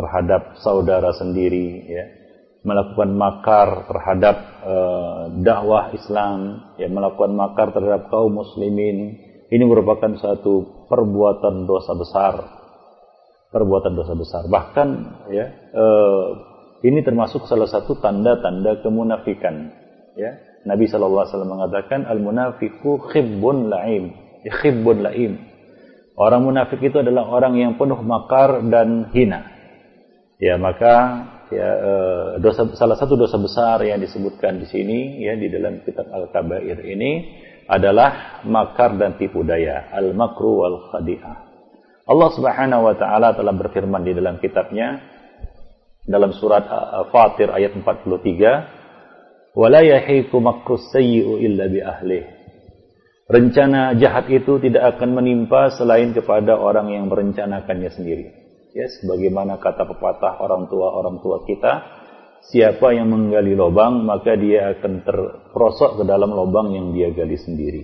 terhadap saudara sendiri, ya, melakukan makar terhadap uh, dakwah Islam, ya, melakukan makar terhadap kaum muslimin, ini merupakan satu perbuatan dosa besar. Perbuatan dosa besar. Bahkan ya, uh, ini termasuk salah satu tanda-tanda kemunafikan, ya. Nabi SAW mengatakan al-munafiku khibbun la'im. Ya, khibbun la'im Orang munafik itu adalah orang yang penuh makar dan hina. Ya, maka ya eh, dosa salah satu dosa besar yang disebutkan di sini ya di dalam kitab Al-Kabair ini adalah makar dan tipu daya, al-makru wal khadi'ah. Allah Subhanahu wa taala telah berfirman di dalam kitabnya dalam surat Fatir ayat 43, "Wala yahiqu makrus sayyi'u illa bi ahlihi." rencana jahat itu tidak akan menimpa selain kepada orang yang merencanakannya sendiri. Ya, sebagaimana kata pepatah orang tua orang tua kita, siapa yang menggali lubang maka dia akan terprosok ke dalam lubang yang dia gali sendiri.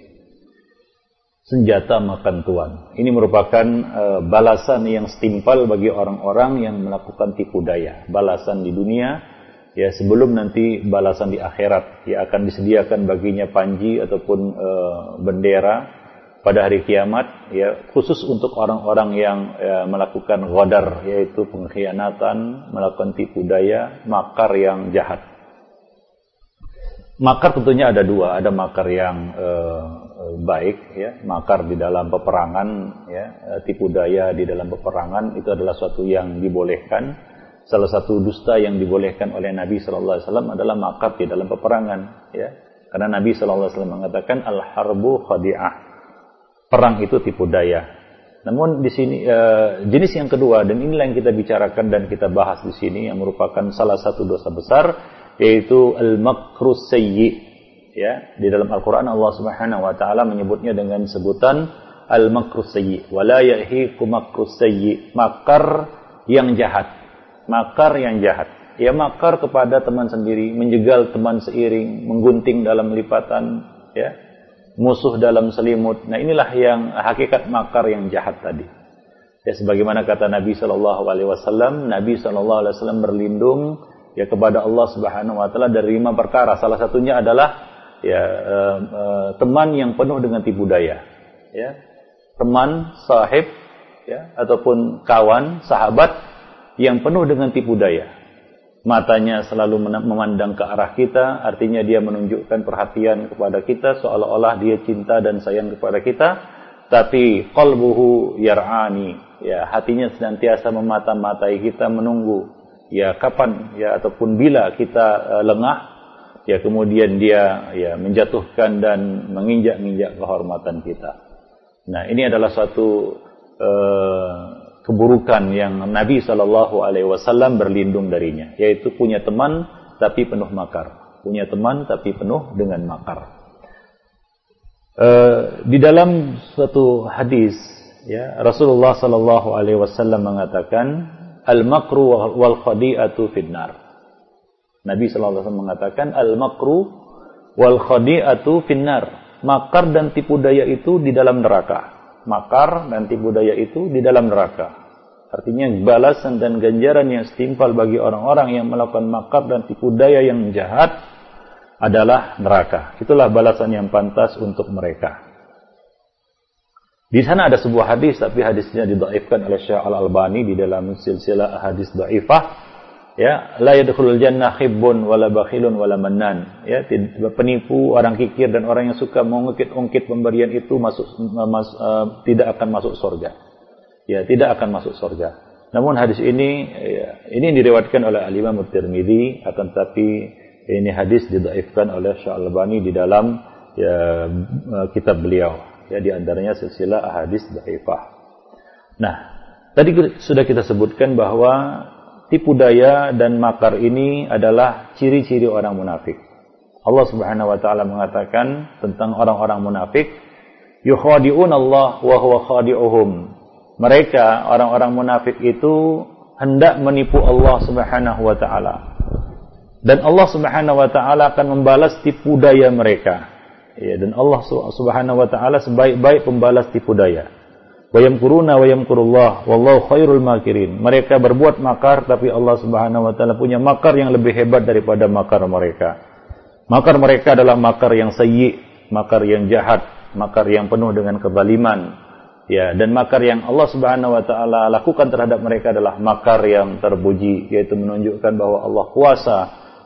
Senjata makan tuan. Ini merupakan uh, balasan yang setimpal bagi orang-orang yang melakukan tipu daya. Balasan di dunia ya sebelum nanti balasan di akhirat ya akan disediakan baginya panji ataupun e, bendera pada hari kiamat ya khusus untuk orang-orang yang ya, melakukan ghadar yaitu pengkhianatan, melakukan tipu daya, makar yang jahat. Makar tentunya ada dua, ada makar yang e, baik ya, makar di dalam peperangan ya, tipu daya di dalam peperangan itu adalah suatu yang dibolehkan salah satu dusta yang dibolehkan oleh Nabi Shallallahu Alaihi Wasallam adalah makar di dalam peperangan, ya. Karena Nabi Shallallahu Alaihi Wasallam mengatakan al harbu khadi'ah, perang itu tipu daya. Namun di sini uh, jenis yang kedua dan inilah yang kita bicarakan dan kita bahas di sini yang merupakan salah satu dosa besar yaitu al makrus sayyi. Ya, di dalam Al-Qur'an Allah Subhanahu wa taala menyebutnya dengan sebutan al makrus sayyi. Wala makar yang jahat makar yang jahat. Ya makar kepada teman sendiri, menjegal teman seiring, menggunting dalam lipatan, ya, musuh dalam selimut. Nah inilah yang hakikat makar yang jahat tadi. Ya sebagaimana kata Nabi Shallallahu Alaihi Wasallam, Nabi Shallallahu Alaihi Wasallam berlindung ya kepada Allah Subhanahu Wa Taala dari lima perkara. Salah satunya adalah ya uh, uh, teman yang penuh dengan tipu daya. Ya, teman, sahib, ya ataupun kawan, sahabat yang penuh dengan tipu daya. Matanya selalu memandang ke arah kita, artinya dia menunjukkan perhatian kepada kita seolah-olah dia cinta dan sayang kepada kita, tapi qalbuhu yar'ani, ya hatinya senantiasa memata-matai kita menunggu ya kapan ya ataupun bila kita uh, lengah ya kemudian dia ya menjatuhkan dan menginjak-injak kehormatan kita. Nah, ini adalah suatu uh, keburukan yang Nabi Shallallahu Alaihi Wasallam berlindung darinya, yaitu punya teman tapi penuh makar, punya teman tapi penuh dengan makar. Uh, di dalam suatu hadis, ya Rasulullah Shallallahu Alaihi Wasallam mengatakan, al makru wal khadi'atu finnar. Nabi Shallallahu Alaihi Wasallam mengatakan, al makru wal khadi'atu finnar. Makar dan tipu daya itu di dalam neraka makar dan tipu daya itu di dalam neraka. Artinya balasan dan ganjaran yang setimpal bagi orang-orang yang melakukan makar dan tipu daya yang jahat adalah neraka. Itulah balasan yang pantas untuk mereka. Di sana ada sebuah hadis tapi hadisnya didaifkan oleh Syekh Al-Albani di dalam silsilah hadis dhaifah ya la yadkhulul jannah khibbun wala bakhilun wala mannan ya penipu orang kikir dan orang yang suka mengungkit-ungkit pemberian itu masuk mas, uh, tidak akan masuk surga ya tidak akan masuk surga. Namun hadis ini ya, ini diriwayatkan oleh Al Imam Tirmizi akan tapi ini hadis didaifkan oleh Syalbani di dalam ya, kitab beliau ya di antaranya silsilah hadis dhaifah. Nah, tadi sudah kita sebutkan bahwa tipu daya dan makar ini adalah ciri-ciri orang munafik. Allah Subhanahu wa taala mengatakan tentang orang-orang munafik, yukhadi'un Allah wa huwa khadi'uhum mereka orang-orang munafik itu hendak menipu Allah Subhanahu wa taala. Dan Allah Subhanahu wa taala akan membalas tipu daya mereka. Ya, dan Allah Subhanahu wa taala sebaik-baik pembalas tipu daya. Wa yamkuruna wa yamkurullah wallahu khairul makirin. Mereka berbuat makar tapi Allah Subhanahu wa taala punya makar yang lebih hebat daripada makar mereka. Makar mereka adalah makar yang sayyi, makar yang jahat, makar yang penuh dengan kezaliman. Ya, dan makar yang Allah Subhanahu wa taala lakukan terhadap mereka adalah makar yang terpuji, yaitu menunjukkan bahwa Allah kuasa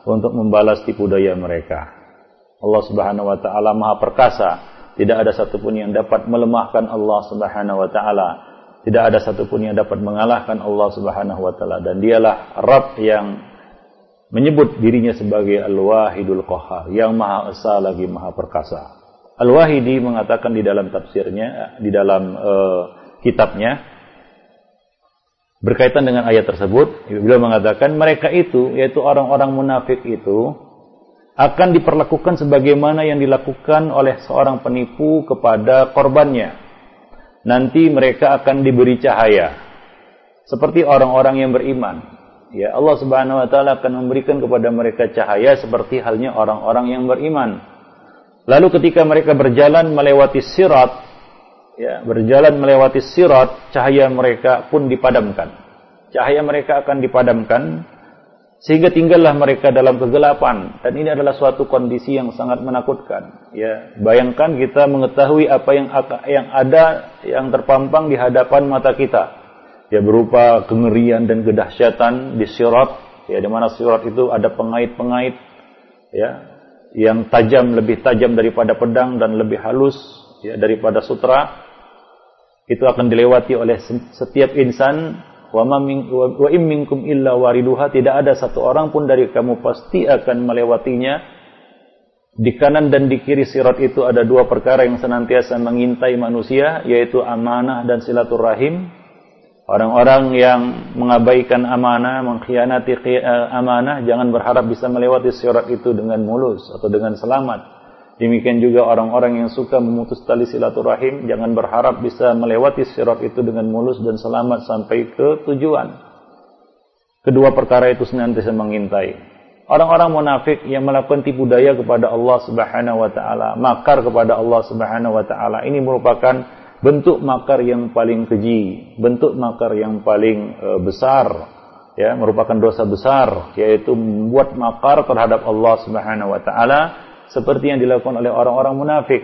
untuk membalas tipu daya mereka. Allah Subhanahu wa taala Maha perkasa tidak ada satupun yang dapat melemahkan Allah Subhanahu wa taala. Tidak ada satupun yang dapat mengalahkan Allah Subhanahu wa taala dan dialah Rabb yang menyebut dirinya sebagai Al-Wahidul Qahhar, yang Maha Esa lagi Maha Perkasa. Al-Wahidi mengatakan di dalam tafsirnya, di dalam uh, kitabnya berkaitan dengan ayat tersebut, beliau mengatakan mereka itu yaitu orang-orang munafik itu akan diperlakukan sebagaimana yang dilakukan oleh seorang penipu kepada korbannya. Nanti mereka akan diberi cahaya seperti orang-orang yang beriman. Ya, Allah Subhanahu wa taala akan memberikan kepada mereka cahaya seperti halnya orang-orang yang beriman. Lalu ketika mereka berjalan melewati sirat, ya, berjalan melewati sirat, cahaya mereka pun dipadamkan. Cahaya mereka akan dipadamkan sehingga tinggallah mereka dalam kegelapan. Dan ini adalah suatu kondisi yang sangat menakutkan. Ya bayangkan kita mengetahui apa yang yang ada yang terpampang di hadapan mata kita. Ya berupa kengerian dan kedahsyatan di sirat. Ya di mana sirat itu ada pengait-pengait. Ya yang tajam lebih tajam daripada pedang dan lebih halus. Ya daripada sutra. Itu akan dilewati oleh setiap insan wa wa im minkum illa wariduha tidak ada satu orang pun dari kamu pasti akan melewatinya. Di kanan dan di kiri sirat itu ada dua perkara yang senantiasa mengintai manusia yaitu amanah dan silaturahim. Orang-orang yang mengabaikan amanah mengkhianati eh, amanah jangan berharap bisa melewati sirat itu dengan mulus atau dengan selamat Demikian juga orang-orang yang suka memutus tali silaturahim jangan berharap bisa melewati sirat itu dengan mulus dan selamat sampai ke tujuan. Kedua perkara itu senantiasa mengintai. Orang-orang munafik yang melakukan tipu daya kepada Allah Subhanahu wa taala, makar kepada Allah Subhanahu wa taala ini merupakan bentuk makar yang paling keji, bentuk makar yang paling e, besar ya, merupakan dosa besar yaitu membuat makar terhadap Allah Subhanahu wa taala seperti yang dilakukan oleh orang-orang munafik.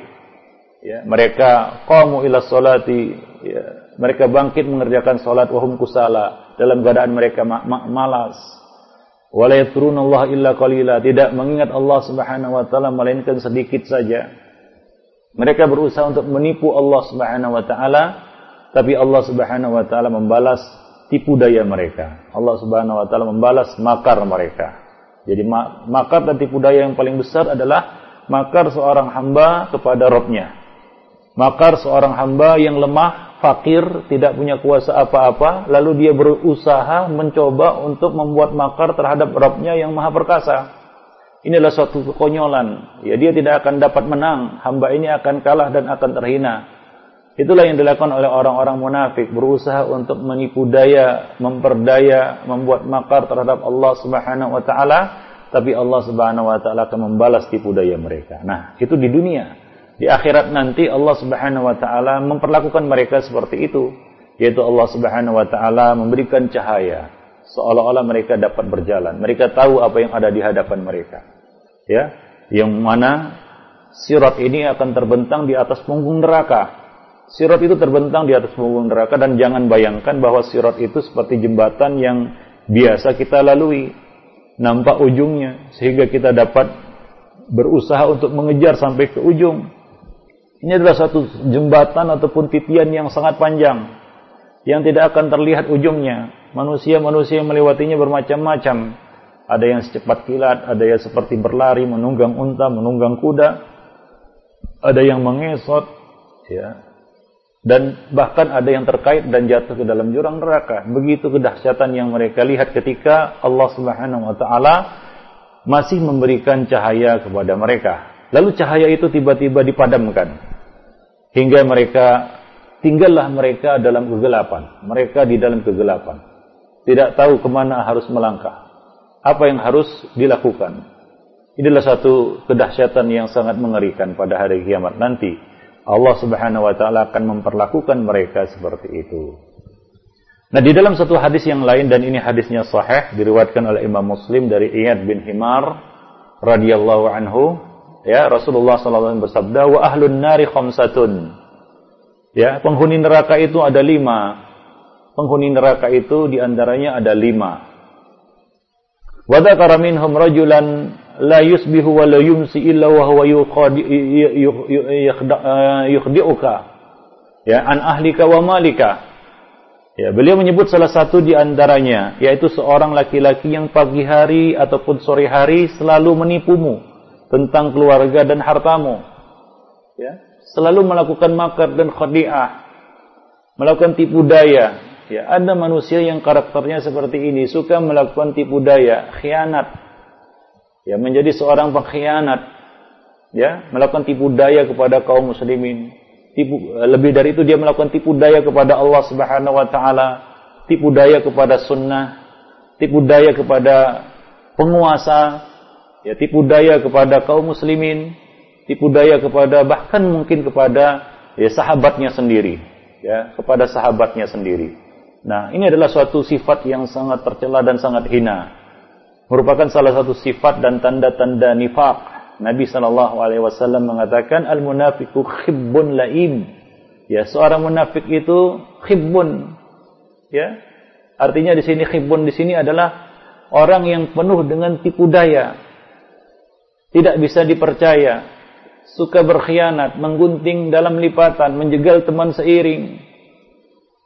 Ya, mereka qamu ila salati, ya, mereka bangkit mengerjakan salat wahum kusala dalam keadaan mereka ma ma malas. Wala Allah illa qalila, tidak mengingat Allah Subhanahu wa taala melainkan sedikit saja. Mereka berusaha untuk menipu Allah Subhanahu wa taala, tapi Allah Subhanahu wa taala membalas tipu daya mereka. Allah Subhanahu wa taala membalas makar mereka. Jadi makar dan tipu daya yang paling besar adalah makar seorang hamba kepada Robnya. Makar seorang hamba yang lemah, fakir, tidak punya kuasa apa-apa, lalu dia berusaha mencoba untuk membuat makar terhadap Robnya yang maha perkasa. Inilah suatu kekonyolan. Ya, dia tidak akan dapat menang. Hamba ini akan kalah dan akan terhina. Itulah yang dilakukan oleh orang-orang munafik, berusaha untuk menipu daya, memperdaya, membuat makar terhadap Allah Subhanahu wa taala tapi Allah Subhanahu wa taala akan membalas tipu daya mereka. Nah, itu di dunia. Di akhirat nanti Allah Subhanahu wa taala memperlakukan mereka seperti itu, yaitu Allah Subhanahu wa taala memberikan cahaya seolah-olah mereka dapat berjalan. Mereka tahu apa yang ada di hadapan mereka. Ya, yang mana sirat ini akan terbentang di atas punggung neraka. Sirat itu terbentang di atas punggung neraka dan jangan bayangkan bahwa sirat itu seperti jembatan yang biasa kita lalui nampak ujungnya sehingga kita dapat berusaha untuk mengejar sampai ke ujung. Ini adalah satu jembatan ataupun titian yang sangat panjang yang tidak akan terlihat ujungnya. Manusia-manusia yang melewatinya bermacam-macam. Ada yang secepat kilat, ada yang seperti berlari menunggang unta, menunggang kuda. Ada yang mengesot, ya dan bahkan ada yang terkait dan jatuh ke dalam jurang neraka. Begitu kedahsyatan yang mereka lihat ketika Allah Subhanahu wa taala masih memberikan cahaya kepada mereka. Lalu cahaya itu tiba-tiba dipadamkan hingga mereka tinggallah mereka dalam kegelapan. Mereka di dalam kegelapan. Tidak tahu ke mana harus melangkah. Apa yang harus dilakukan. Inilah satu kedahsyatan yang sangat mengerikan pada hari kiamat nanti Allah Subhanahu wa taala akan memperlakukan mereka seperti itu. Nah, di dalam satu hadis yang lain dan ini hadisnya sahih diriwayatkan oleh Imam Muslim dari Iyad bin Himar radhiyallahu anhu, ya Rasulullah sallallahu alaihi bersabda, "Wa ahlun nari khamsatun." Ya, penghuni neraka itu ada lima. Penghuni neraka itu di antaranya ada lima. Wa dzakara minhum rajulan la yusbihu wa la yumsi illa wa huwa yukhdi'uka. Ya an ahlika wa malika. Ya beliau menyebut salah satu di antaranya yaitu seorang laki-laki yang pagi hari ataupun sore hari selalu menipumu tentang keluarga dan hartamu. Ya selalu melakukan makar dan khadi'ah melakukan tipu daya. Ya, ada manusia yang karakternya seperti ini, suka melakukan tipu daya, khianat. Ya, menjadi seorang pengkhianat. Ya, melakukan tipu daya kepada kaum muslimin. Tipu, lebih dari itu dia melakukan tipu daya kepada Allah Subhanahu wa taala, tipu daya kepada sunnah, tipu daya kepada penguasa, ya tipu daya kepada kaum muslimin, tipu daya kepada bahkan mungkin kepada ya sahabatnya sendiri, ya, kepada sahabatnya sendiri. Nah, ini adalah suatu sifat yang sangat tercela dan sangat hina. Merupakan salah satu sifat dan tanda-tanda nifak. Nabi sallallahu alaihi wasallam mengatakan al-munafiqu khibbun laim. Ya, seorang munafik itu khibbun. Ya. Artinya di sini khibbun di sini adalah orang yang penuh dengan tipu daya. Tidak bisa dipercaya, suka berkhianat, menggunting dalam lipatan, menjegal teman seiring.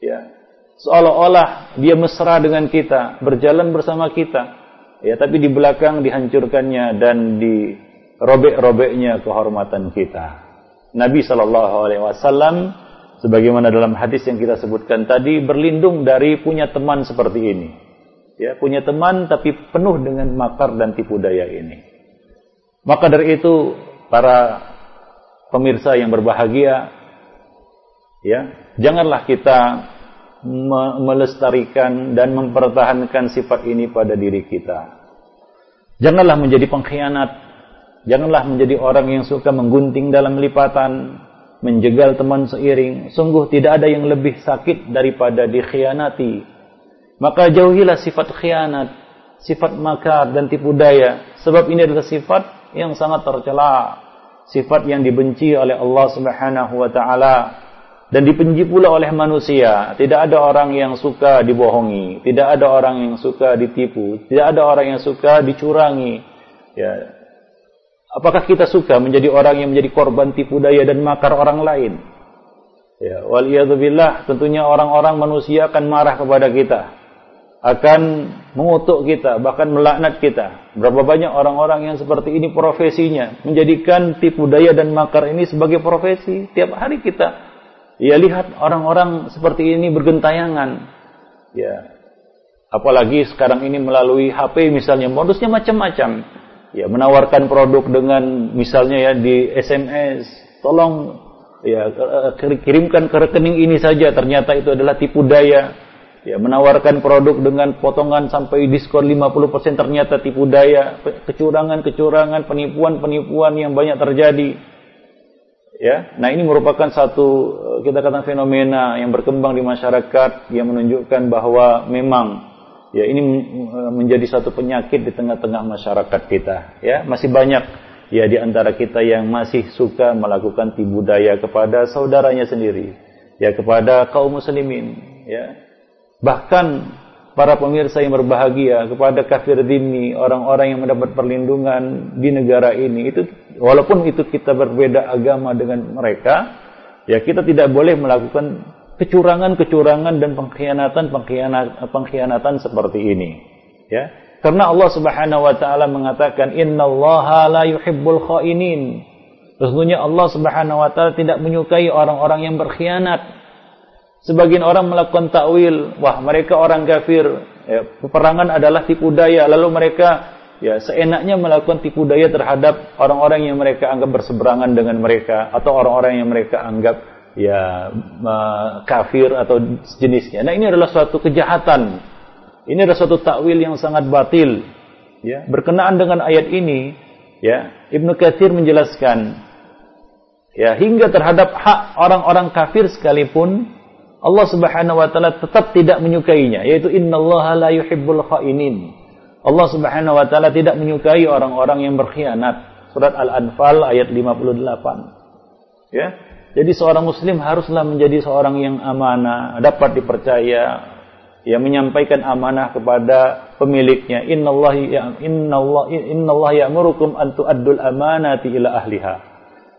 Ya, seolah-olah dia mesra dengan kita, berjalan bersama kita. Ya, tapi di belakang dihancurkannya dan dirobek-robeknya kehormatan kita. Nabi Shallallahu Alaihi Wasallam, sebagaimana dalam hadis yang kita sebutkan tadi, berlindung dari punya teman seperti ini. Ya, punya teman tapi penuh dengan makar dan tipu daya ini. Maka dari itu para pemirsa yang berbahagia, ya, janganlah kita melestarikan dan mempertahankan sifat ini pada diri kita. Janganlah menjadi pengkhianat, janganlah menjadi orang yang suka menggunting dalam lipatan, menjegal teman seiring. Sungguh tidak ada yang lebih sakit daripada dikhianati. Maka jauhilah sifat khianat, sifat makar dan tipu daya, sebab ini adalah sifat yang sangat tercela, sifat yang dibenci oleh Allah Subhanahu wa taala dan dipenji pula oleh manusia. Tidak ada orang yang suka dibohongi, tidak ada orang yang suka ditipu, tidak ada orang yang suka dicurangi. Ya. Apakah kita suka menjadi orang yang menjadi korban tipu daya dan makar orang lain? Ya, waliyadzubillah, tentunya orang-orang manusia akan marah kepada kita. Akan mengutuk kita, bahkan melaknat kita. Berapa banyak orang-orang yang seperti ini profesinya, menjadikan tipu daya dan makar ini sebagai profesi. Tiap hari kita Ya lihat orang-orang seperti ini bergentayangan. Ya. Apalagi sekarang ini melalui HP misalnya modusnya macam-macam. Ya, menawarkan produk dengan misalnya ya di SMS, tolong ya kirimkan ke rekening ini saja ternyata itu adalah tipu daya. Ya, menawarkan produk dengan potongan sampai diskon 50% ternyata tipu daya, kecurangan-kecurangan, penipuan-penipuan yang banyak terjadi ya. Nah ini merupakan satu eh, kita katakan fenomena yang berkembang di masyarakat yang menunjukkan bahwa memang ya ini eh, menjadi satu penyakit di tengah-tengah masyarakat kita ya. Masih banyak ya di antara kita yang masih suka melakukan tibu daya kepada saudaranya sendiri ya kepada kaum muslimin ya. Bahkan para pemirsa yang berbahagia kepada kafir dini orang-orang yang mendapat perlindungan di negara ini itu walaupun itu kita berbeda agama dengan mereka ya kita tidak boleh melakukan kecurangan-kecurangan dan pengkhianatan pengkhianatan seperti ini ya. Karena Allah Subhanahu wa taala mengatakan innallaha la yuhibbul khainin. Sesungguhnya Allah Subhanahu wa taala tidak menyukai orang-orang yang berkhianat. Sebagian orang melakukan takwil, wah mereka orang kafir, ya, peperangan adalah tipu daya, lalu mereka ya seenaknya melakukan tipu daya terhadap orang-orang yang mereka anggap berseberangan dengan mereka atau orang-orang yang mereka anggap ya kafir atau sejenisnya. Nah, ini adalah suatu kejahatan. Ini adalah suatu takwil yang sangat batil. Ya, berkenaan dengan ayat ini, ya, Ibnu Katsir menjelaskan Ya, hingga terhadap hak orang-orang kafir sekalipun Allah Subhanahu wa taala tetap tidak menyukainya, yaitu innallaha la yuhibbul khainin. Allah Subhanahu wa taala tidak menyukai orang-orang yang berkhianat. Surat Al-Anfal ayat 58. Ya. Jadi seorang muslim haruslah menjadi seorang yang amanah, dapat dipercaya, ya menyampaikan amanah kepada pemiliknya. Innallaha ya innallaha ya'murukum an tu'addul amanati ila ahliha.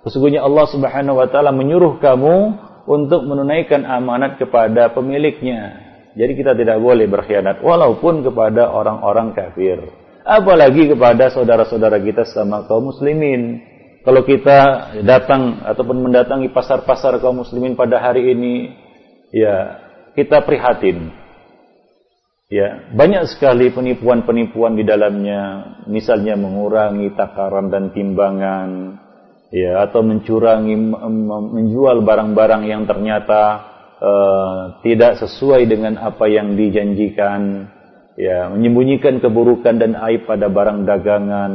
Sesungguhnya Allah Subhanahu wa taala menyuruh kamu untuk menunaikan amanat kepada pemiliknya. Jadi kita tidak boleh berkhianat walaupun kepada orang-orang kafir. Apalagi kepada saudara-saudara kita sama kaum muslimin. Kalau kita datang ataupun mendatangi pasar-pasar kaum muslimin pada hari ini, ya kita prihatin. Ya, banyak sekali penipuan-penipuan di dalamnya, misalnya mengurangi takaran dan timbangan, ya atau mencurangi menjual barang-barang yang ternyata uh, tidak sesuai dengan apa yang dijanjikan, ya menyembunyikan keburukan dan aib pada barang dagangan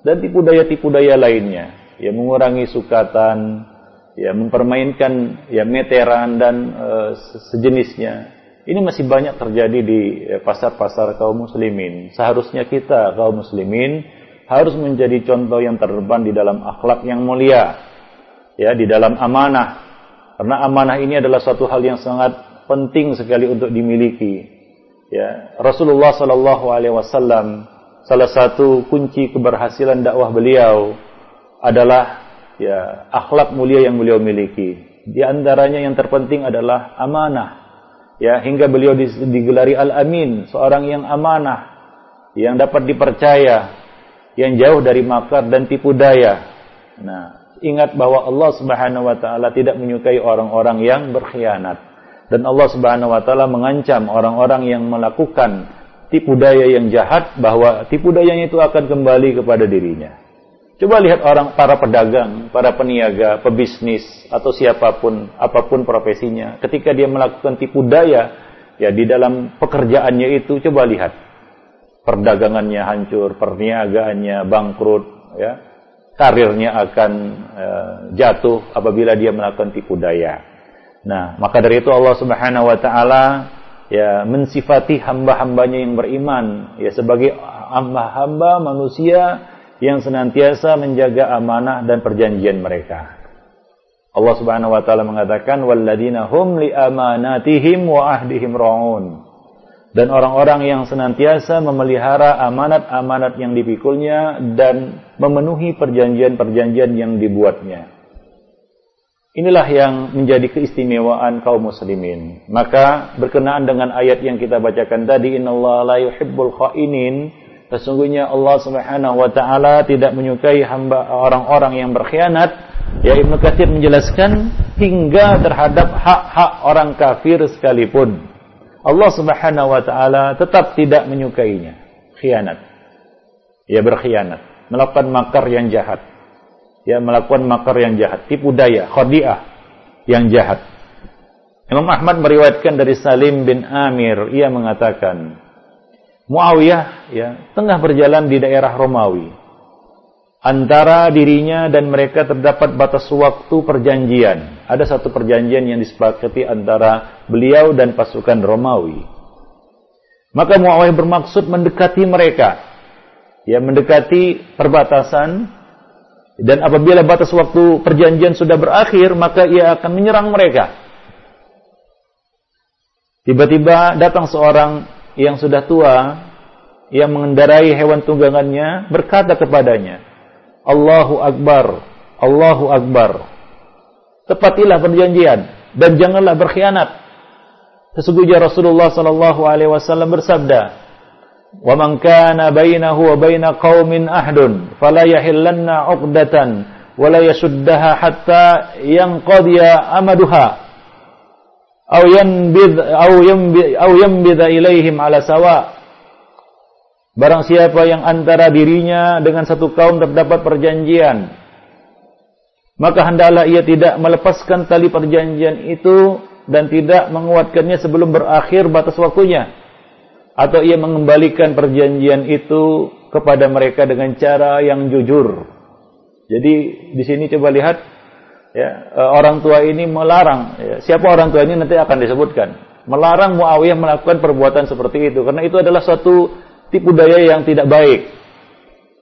dan tipu daya tipu daya lainnya. Ya mengurangi sukatan ya mempermainkan ya meteran dan uh, sejenisnya. Ini masih banyak terjadi di eh, pasar-pasar kaum muslimin. Seharusnya kita kaum muslimin harus menjadi contoh yang terdepan di dalam akhlak yang mulia ya di dalam amanah karena amanah ini adalah suatu hal yang sangat penting sekali untuk dimiliki ya Rasulullah sallallahu alaihi wasallam salah satu kunci keberhasilan dakwah beliau adalah ya akhlak mulia yang beliau miliki. Di antaranya yang terpenting adalah amanah. Ya, hingga beliau digelari Al-Amin, seorang yang amanah, yang dapat dipercaya, yang jauh dari makar dan tipu daya. Nah, ingat bahwa Allah Subhanahu wa taala tidak menyukai orang-orang yang berkhianat. Dan Allah Subhanahu wa taala mengancam orang-orang yang melakukan tipu daya yang jahat bahwa tipu dayanya itu akan kembali kepada dirinya. Coba lihat orang para pedagang, para peniaga, pebisnis atau siapa pun apa pun profesinya, ketika dia melakukan tipu daya ya di dalam pekerjaannya itu coba lihat perdagangannya hancur, perniagaannya bangkrut ya. Karirnya akan uh, jatuh apabila dia melakukan tipu daya. Nah, maka dari itu Allah Subhanahu wa taala ya mensifati hamba-hambanya yang beriman ya sebagai hamba-hamba manusia yang senantiasa menjaga amanah dan perjanjian mereka. Allah Subhanahu wa taala mengatakan walladzina hum li amanatihim wa ahdihim raun. Dan orang-orang yang senantiasa memelihara amanat-amanat yang dipikulnya dan memenuhi perjanjian-perjanjian yang dibuatnya. Inilah yang menjadi keistimewaan kaum muslimin. Maka berkenaan dengan ayat yang kita bacakan tadi, innallaha la yuhibbul khainin, sesungguhnya Allah Subhanahu wa taala tidak menyukai hamba orang-orang yang berkhianat. Ya Ibnu Katsir menjelaskan hingga terhadap hak-hak orang kafir sekalipun. Allah Subhanahu wa taala tetap tidak menyukainya. Khianat. Ya berkhianat, melakukan makar yang jahat ya melakukan makar yang jahat, tipu daya, khadiah yang jahat. Imam Ahmad meriwayatkan dari Salim bin Amir, ia mengatakan, Muawiyah ya tengah berjalan di daerah Romawi. Antara dirinya dan mereka terdapat batas waktu perjanjian. Ada satu perjanjian yang disepakati antara beliau dan pasukan Romawi. Maka Muawiyah bermaksud mendekati mereka. Ya, mendekati perbatasan dan apabila batas waktu perjanjian sudah berakhir, maka ia akan menyerang mereka. Tiba-tiba datang seorang yang sudah tua, yang mengendarai hewan tunggangannya, berkata kepadanya, Allahu Akbar, Allahu Akbar. Tepatilah perjanjian dan janganlah berkhianat. Sesungguhnya Rasulullah sallallahu alaihi wasallam bersabda, "Wa man kana bainahu wa baina qaumin ahdun, fala yahillanna 'uqdatan wa la yashuddaha hatta yanqadiya amaduha." Au yanbid au yanbid au yanbid ilaihim ala sawa' Barang siapa yang antara dirinya dengan satu kaum terdapat perjanjian, maka hendaklah ia tidak melepaskan tali perjanjian itu dan tidak menguatkannya sebelum berakhir batas waktunya atau ia mengembalikan perjanjian itu kepada mereka dengan cara yang jujur. Jadi di sini coba lihat ya, e, orang tua ini melarang. Ya, siapa orang tua ini nanti akan disebutkan. Melarang Muawiyah melakukan perbuatan seperti itu karena itu adalah suatu tipu daya yang tidak baik.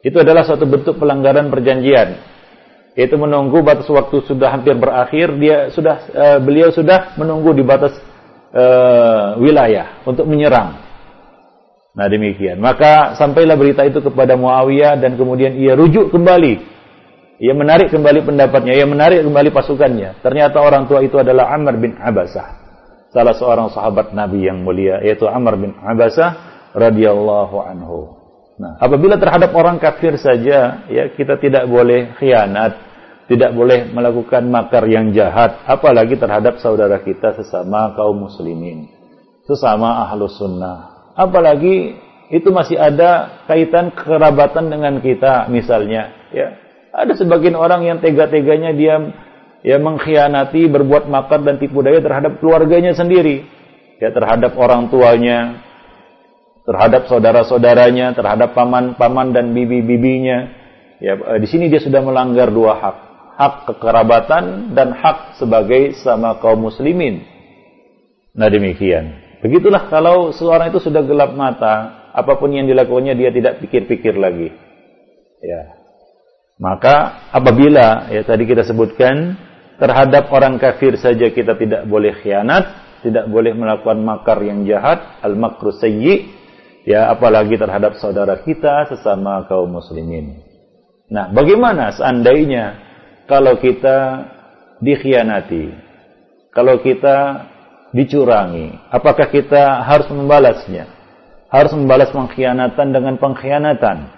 Itu adalah suatu bentuk pelanggaran perjanjian. Yaitu menunggu batas waktu sudah hampir berakhir, dia sudah e, beliau sudah menunggu di batas e, wilayah untuk menyerang. Nah demikian. Maka sampailah berita itu kepada Muawiyah dan kemudian ia rujuk kembali. Ia menarik kembali pendapatnya, ia menarik kembali pasukannya. Ternyata orang tua itu adalah Amr bin Abasah. Salah seorang sahabat Nabi yang mulia yaitu Amr bin Abasah radhiyallahu anhu. Nah, apabila terhadap orang kafir saja ya kita tidak boleh khianat, tidak boleh melakukan makar yang jahat, apalagi terhadap saudara kita sesama kaum muslimin, sesama ahlus sunnah. Apalagi itu masih ada kaitan kerabatan dengan kita misalnya ya. Ada sebagian orang yang tega-teganya dia ya mengkhianati berbuat makar dan tipu daya terhadap keluarganya sendiri. Ya terhadap orang tuanya terhadap saudara-saudaranya terhadap paman-paman dan bibi-bibinya ya eh, di sini dia sudah melanggar dua hak hak kekerabatan dan hak sebagai sama kaum muslimin nah demikian Begitulah kalau seorang itu sudah gelap mata, apa pun yang dilakukannya dia tidak pikir-pikir lagi. Ya. Maka apabila ya tadi kita sebutkan terhadap orang kafir saja kita tidak boleh khianat, tidak boleh melakukan makar yang jahat, al-makru sayyi, ya apalagi terhadap saudara kita sesama kaum muslimin. Nah, bagaimana seandainya kalau kita dikhianati? Kalau kita dicurangi, apakah kita harus membalasnya? Harus membalas pengkhianatan dengan pengkhianatan?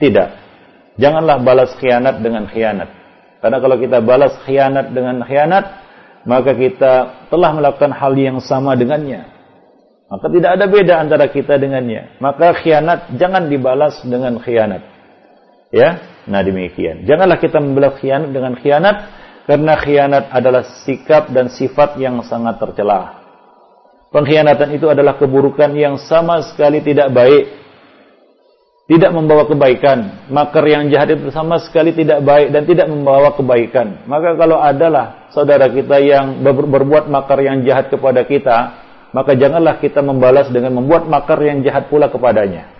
Tidak. Janganlah balas khianat dengan khianat. Karena kalau kita balas khianat dengan khianat, maka kita telah melakukan hal yang sama dengannya. Maka tidak ada beda antara kita dengannya. Maka khianat jangan dibalas dengan khianat. Ya, nah demikian. Janganlah kita membalas khianat dengan khianat, karena khianat adalah sikap dan sifat yang sangat tercela. Pengkhianatan itu adalah keburukan yang sama sekali tidak baik. Tidak membawa kebaikan. Makar yang jahat itu sama sekali tidak baik dan tidak membawa kebaikan. Maka kalau adalah saudara kita yang berbuat makar yang jahat kepada kita, maka janganlah kita membalas dengan membuat makar yang jahat pula kepadanya.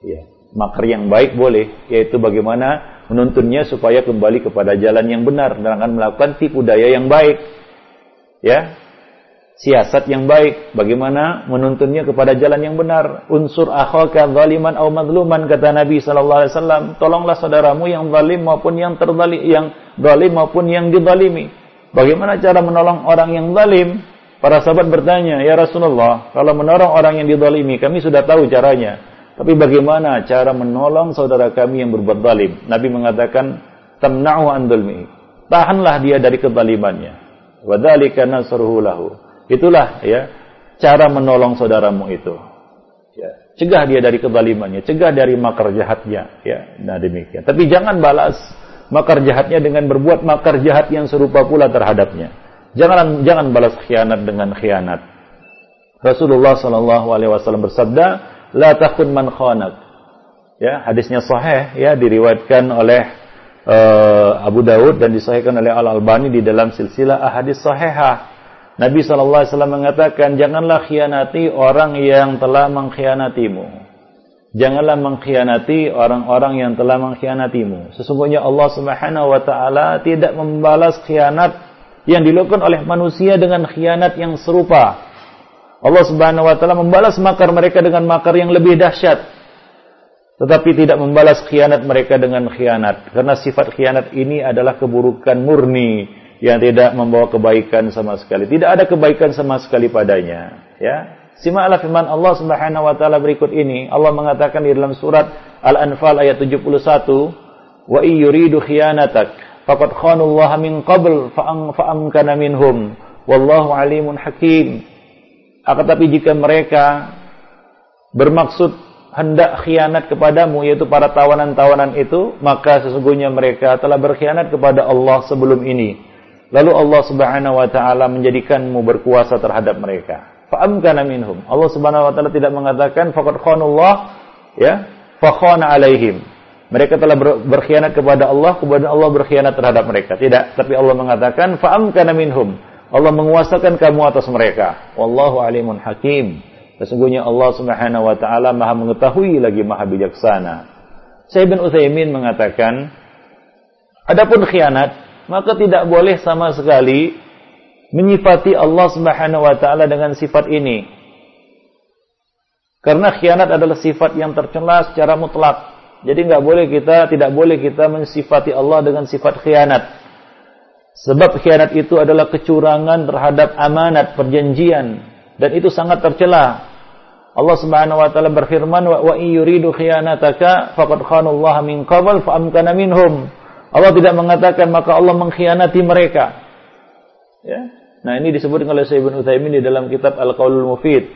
Ya, makar yang baik boleh, yaitu bagaimana menuntunnya supaya kembali kepada jalan yang benar dengan melakukan tipu daya yang baik. Ya. Siasat yang baik, bagaimana menuntunnya kepada jalan yang benar. Unsur akhaka zaliman aw madluman kata Nabi wasallam, tolonglah saudaramu yang zalim maupun yang terzalim, yang zalim maupun yang dizalimi. Bagaimana cara menolong orang yang zalim? Para sahabat bertanya, "Ya Rasulullah, kalau menolong orang yang dizalimi, kami sudah tahu caranya. Tapi bagaimana cara menolong saudara kami yang berbuat zalim? Nabi mengatakan, "Tamna'u an dzulmihi." Tahanlah dia dari kezalimannya. Wa dzalika nasruhu lahu. Itulah ya cara menolong saudaramu itu. Ya, cegah dia dari kezalimannya, cegah dari makar jahatnya, ya. Nah demikian. Tapi jangan balas makar jahatnya dengan berbuat makar jahat yang serupa pula terhadapnya. Jangan jangan balas khianat dengan khianat. Rasulullah sallallahu alaihi wasallam bersabda, la takun man khanak. Ya, hadisnya sahih ya diriwayatkan oleh uh, Abu Daud dan disahihkan oleh Al Albani di dalam silsilah ahadis sahihah. Nabi sallallahu alaihi wasallam mengatakan, "Janganlah khianati orang yang telah mengkhianatimu." Janganlah mengkhianati orang-orang yang telah mengkhianatimu. Sesungguhnya Allah Subhanahu wa taala tidak membalas khianat yang dilakukan oleh manusia dengan khianat yang serupa. Allah Subhanahu wa taala membalas makar mereka dengan makar yang lebih dahsyat. Tetapi tidak membalas khianat mereka dengan khianat. Karena sifat khianat ini adalah keburukan murni yang tidak membawa kebaikan sama sekali. Tidak ada kebaikan sama sekali padanya, ya. Simaklah firman Allah Subhanahu wa taala berikut ini. Allah mengatakan di dalam surat Al-Anfal ayat 71, "Wa yuridu khiyanatak faqad khanallaha min qabl fa'amkana minhum. Wallahu alimun hakim." Akan tapi jika mereka bermaksud hendak khianat kepadamu yaitu para tawanan-tawanan itu maka sesungguhnya mereka telah berkhianat kepada Allah sebelum ini. Lalu Allah Subhanahu wa taala menjadikanmu berkuasa terhadap mereka. Fa'amkana minhum. Allah Subhanahu wa taala tidak mengatakan faqad khanullah ya. Fa khana alaihim mereka telah ber, berkhianat kepada Allah, kemudian Allah berkhianat terhadap mereka. Tidak, tapi Allah mengatakan fa'amkana minhum. Allah menguasakan kamu atas mereka. Wallahu alimun hakim. Sesungguhnya Allah Subhanahu wa taala Maha mengetahui lagi Maha bijaksana. Syekh bin Utsaimin mengatakan, adapun khianat, maka tidak boleh sama sekali menyifati Allah Subhanahu wa taala dengan sifat ini. Karena khianat adalah sifat yang tercela secara mutlak. Jadi nggak boleh kita, tidak boleh kita mensifati Allah dengan sifat khianat. Sebab khianat itu adalah kecurangan terhadap amanat perjanjian dan itu sangat tercela. Allah Subhanahu wa taala berfirman wa in yuridu khiyanataka faqad khanallaha min qabl fa amkana minhum. Allah tidak mengatakan maka Allah mengkhianati mereka. Ya. Nah, ini disebut oleh Syekh Ibnu Utsaimin di dalam kitab Al-Qaulul Mufid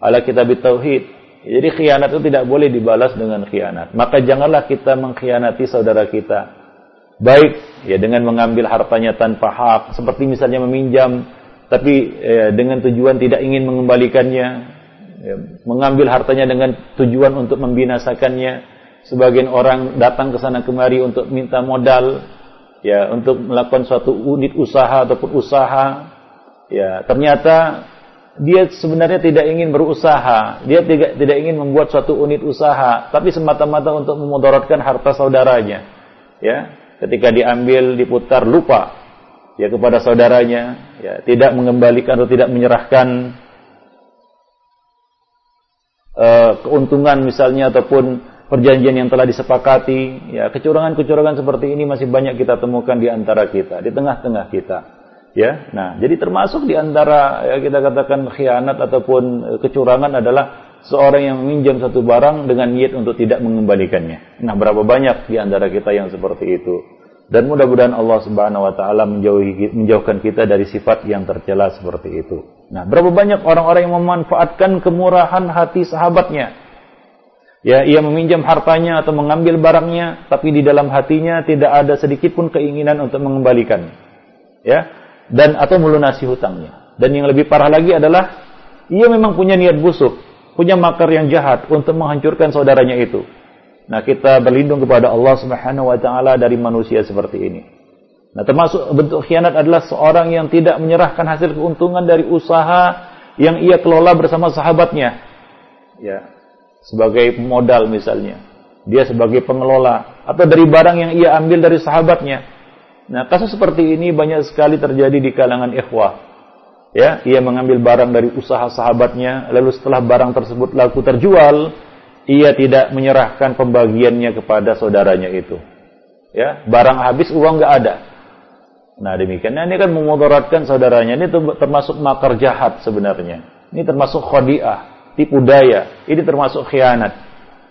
ala kitab tauhid. Jadi khianat itu tidak boleh dibalas dengan khianat. Maka janganlah kita mengkhianati saudara kita. Baik ya dengan mengambil hartanya tanpa hak, seperti misalnya meminjam tapi ya, dengan tujuan tidak ingin mengembalikannya, ya, mengambil hartanya dengan tujuan untuk membinasakannya. Sebagian orang datang ke sana kemari untuk minta modal, ya untuk melakukan suatu unit usaha ataupun usaha, ya ternyata dia sebenarnya tidak ingin berusaha, dia tidak tidak ingin membuat suatu unit usaha, tapi semata-mata untuk memudaratkan harta saudaranya. Ya, ketika diambil diputar lupa ya kepada saudaranya, ya tidak mengembalikan atau tidak menyerahkan uh, keuntungan misalnya ataupun perjanjian yang telah disepakati, ya kecurangan-kecurangan seperti ini masih banyak kita temukan di antara kita, di tengah-tengah kita. Ya, nah jadi termasuk di antara ya, kita katakan khianat ataupun e, kecurangan adalah seorang yang meminjam satu barang dengan niat untuk tidak mengembalikannya. Nah, berapa banyak di antara kita yang seperti itu? Dan mudah-mudahan Allah Subhanahu wa taala menjauhkan kita dari sifat yang tercela seperti itu. Nah, berapa banyak orang-orang yang memanfaatkan kemurahan hati sahabatnya? Ya, ia meminjam hartanya atau mengambil barangnya, tapi di dalam hatinya tidak ada sedikit pun keinginan untuk mengembalikan. Ya, dan atau melunasi hutangnya. Dan yang lebih parah lagi adalah ia memang punya niat busuk, punya makar yang jahat untuk menghancurkan saudaranya itu. Nah, kita berlindung kepada Allah Subhanahu wa taala dari manusia seperti ini. Nah, termasuk bentuk khianat adalah seorang yang tidak menyerahkan hasil keuntungan dari usaha yang ia kelola bersama sahabatnya. Ya, sebagai modal misalnya. Dia sebagai pengelola atau dari barang yang ia ambil dari sahabatnya Nah, kasus seperti ini banyak sekali terjadi di kalangan ikhwah. Ya, ia mengambil barang dari usaha sahabatnya, lalu setelah barang tersebut laku terjual, ia tidak menyerahkan pembagiannya kepada saudaranya itu. Ya, barang habis uang nggak ada. Nah, demikian. Nah, ini kan memudaratkan saudaranya. Ini termasuk makar jahat sebenarnya. Ini termasuk khodiah, tipu daya. Ini termasuk khianat.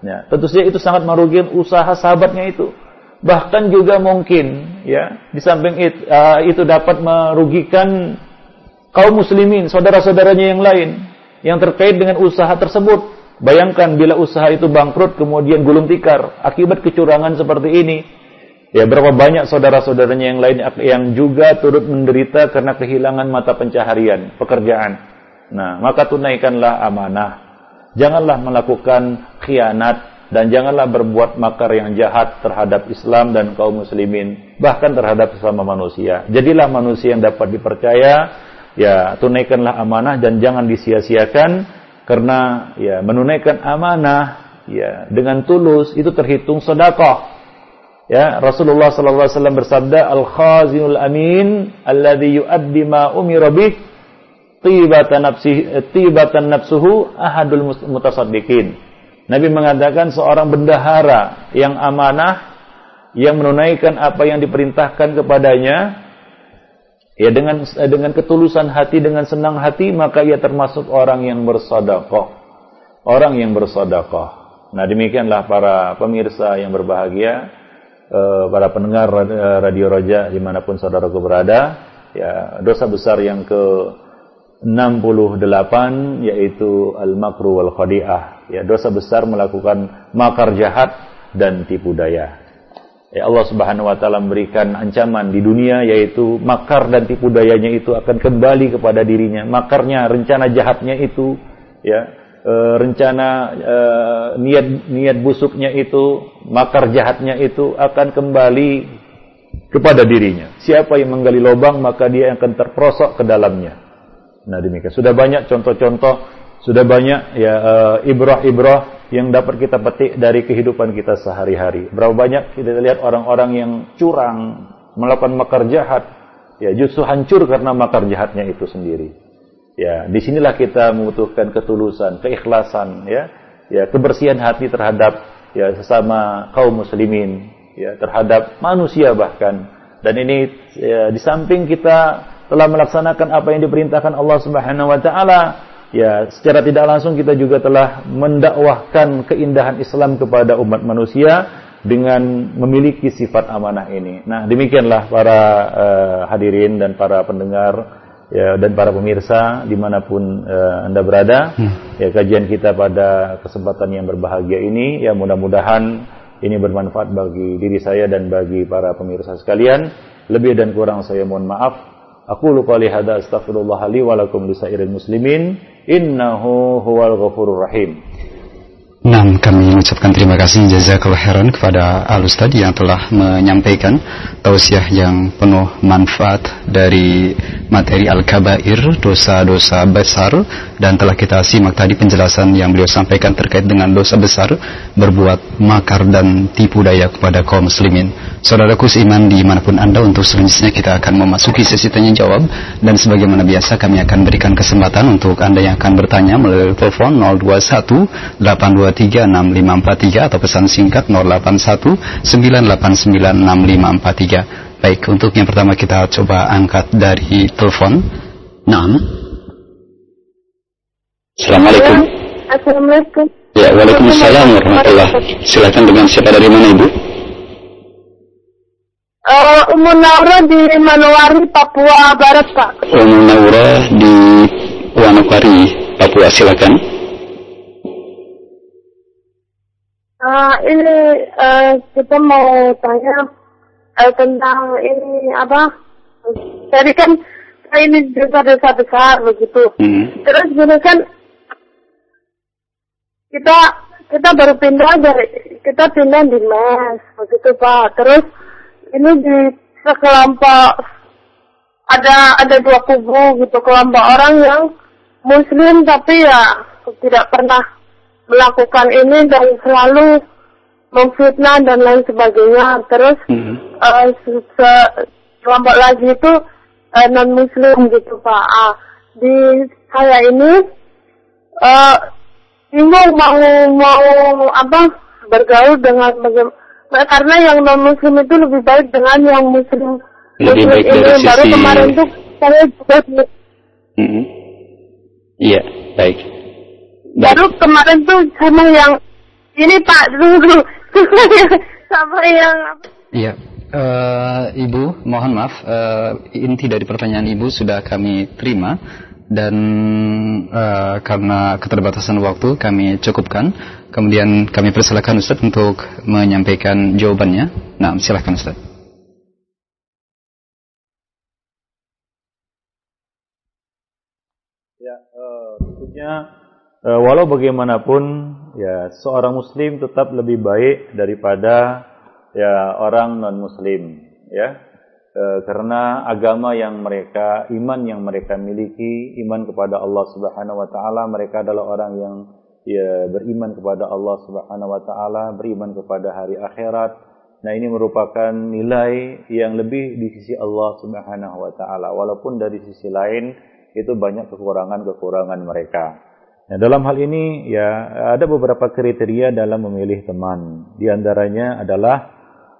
Ya, tentu saja itu sangat merugikan usaha sahabatnya itu bahkan juga mungkin ya di samping it, uh, itu dapat merugikan kaum muslimin saudara-saudaranya yang lain yang terkait dengan usaha tersebut. Bayangkan bila usaha itu bangkrut kemudian gulung tikar akibat kecurangan seperti ini. Ya berapa banyak saudara-saudaranya yang lain yang juga turut menderita karena kehilangan mata pencaharian pekerjaan. Nah maka tunaikanlah amanah. Janganlah melakukan khianat dan janganlah berbuat makar yang jahat terhadap Islam dan kaum muslimin bahkan terhadap sesama manusia. Jadilah manusia yang dapat dipercaya ya tunaikanlah amanah dan jangan disia-siakan karena ya menunaikan amanah ya dengan tulus itu terhitung sedekah. Ya Rasulullah sallallahu alaihi wasallam bersabda al khazinul amin alladhi yuaddi ma umira bih tibatan nafsihi tibatan nafsuhu ahadul mutasaddiqin Nabi mengatakan seorang bendahara yang amanah yang menunaikan apa yang diperintahkan kepadanya ya dengan dengan ketulusan hati dengan senang hati maka ia termasuk orang yang bersedekah. Orang yang bersedekah. Nah, demikianlah para pemirsa yang berbahagia, eh, para pendengar Radio Roja di mana pun saudaraku berada, ya dosa besar yang ke 68 yaitu al-makru wal khadi'ah. Ya, dosa besar melakukan makar jahat dan tipu daya. Ya Allah Subhanahu wa taala memberikan ancaman di dunia yaitu makar dan tipu dayanya itu akan kembali kepada dirinya. Makarnya, rencana jahatnya itu ya e, rencana e, niat niat busuknya itu, makar jahatnya itu akan kembali kepada dirinya. Siapa yang menggali lubang maka dia akan terprosok ke dalamnya. Nah demikian. Sudah banyak contoh-contoh, sudah banyak ya ibrah-ibrah yang dapat kita petik dari kehidupan kita sehari-hari. Berapa banyak kita lihat orang-orang yang curang, melakukan makar jahat, ya justru hancur karena makar jahatnya itu sendiri. Ya, di sinilah kita membutuhkan ketulusan, keikhlasan, ya, ya kebersihan hati terhadap ya sesama kaum muslimin, ya terhadap manusia bahkan. Dan ini ya, di samping kita telah melaksanakan apa yang diperintahkan Allah Subhanahu wa taala, ya secara tidak langsung kita juga telah mendakwahkan keindahan Islam kepada umat manusia dengan memiliki sifat amanah ini. Nah, demikianlah para uh, hadirin dan para pendengar ya dan para pemirsa di mana pun uh, anda berada hmm. ya kajian kita pada kesempatan yang berbahagia ini ya mudah-mudahan ini bermanfaat bagi diri saya dan bagi para pemirsa sekalian lebih dan kurang saya mohon maaf aku lupa lihat astaghfirullah li wa lakum lisairil muslimin innahu huwal ghafurur rahim Nah, kami mengucapkan terima kasih jazakallah khairan kepada Al Ustaz yang telah menyampaikan tausiah yang penuh manfaat dari materi Al-Kabair, dosa-dosa besar dan telah kita simak tadi penjelasan yang beliau sampaikan terkait dengan dosa besar berbuat makar dan tipu daya kepada kaum muslimin. Saudaraku seiman di mana pun Anda untuk selanjutnya kita akan memasuki sesi tanya jawab dan sebagaimana biasa kami akan berikan kesempatan untuk Anda yang akan bertanya melalui telepon 021 823 6543 atau pesan singkat 081 989 6543. Baik, untuk yang pertama kita coba angkat dari telepon. Naam. Assalamualaikum. Assalamualaikum. Ya, Waalaikumsalam warahmatullahi Silakan dengan siapa dari mana Ibu? Uh, Umu Naura di Manowari, Papua Barat, Pak. Umu Naura di Wanokari, Papua, silakan. Uh, ini uh, kita mau tanya uh, tentang ini apa? Jadi kan ini desa-desa besar begitu. Hmm. Terus gini kan kita kita baru pindah dari kita pindah di mes begitu Pak. Terus ini di sekelompok ada ada dua kubu gitu kelompok orang yang muslim tapi ya tidak pernah melakukan ini dan selalu memfitnah dan lain sebagainya terus mm-hmm. uh, se kelompok lagi itu uh, eh, non muslim gitu pak ah, di saya ini uh, bingung mau mau apa bergaul dengan bagaimana Nah, karena yang non muslim itu lebih baik dengan yang muslim. Lebih muslim baik ini dari baru sisi... kemarin tuh saya juga hmm. Iya, baik. Baru kemarin tuh sama yang ini Pak dulu sama yang Iya. Uh, Ibu, mohon maaf, uh, inti dari pertanyaan Ibu sudah kami terima dan uh, karena keterbatasan waktu kami cukupkan. Kemudian kami persilakan Ustaz untuk menyampaikan jawabannya. Nah, silakan Ustaz. Ya, uh, tentunya uh, walau bagaimanapun ya seorang muslim tetap lebih baik daripada ya orang non muslim ya e, karena agama yang mereka, iman yang mereka miliki, iman kepada Allah Subhanahu wa taala, mereka adalah orang yang ya beriman kepada Allah Subhanahu wa taala, beriman kepada hari akhirat. Nah, ini merupakan nilai yang lebih di sisi Allah Subhanahu wa taala walaupun dari sisi lain itu banyak kekurangan-kekurangan mereka. Nah, dalam hal ini ya ada beberapa kriteria dalam memilih teman. Di antaranya adalah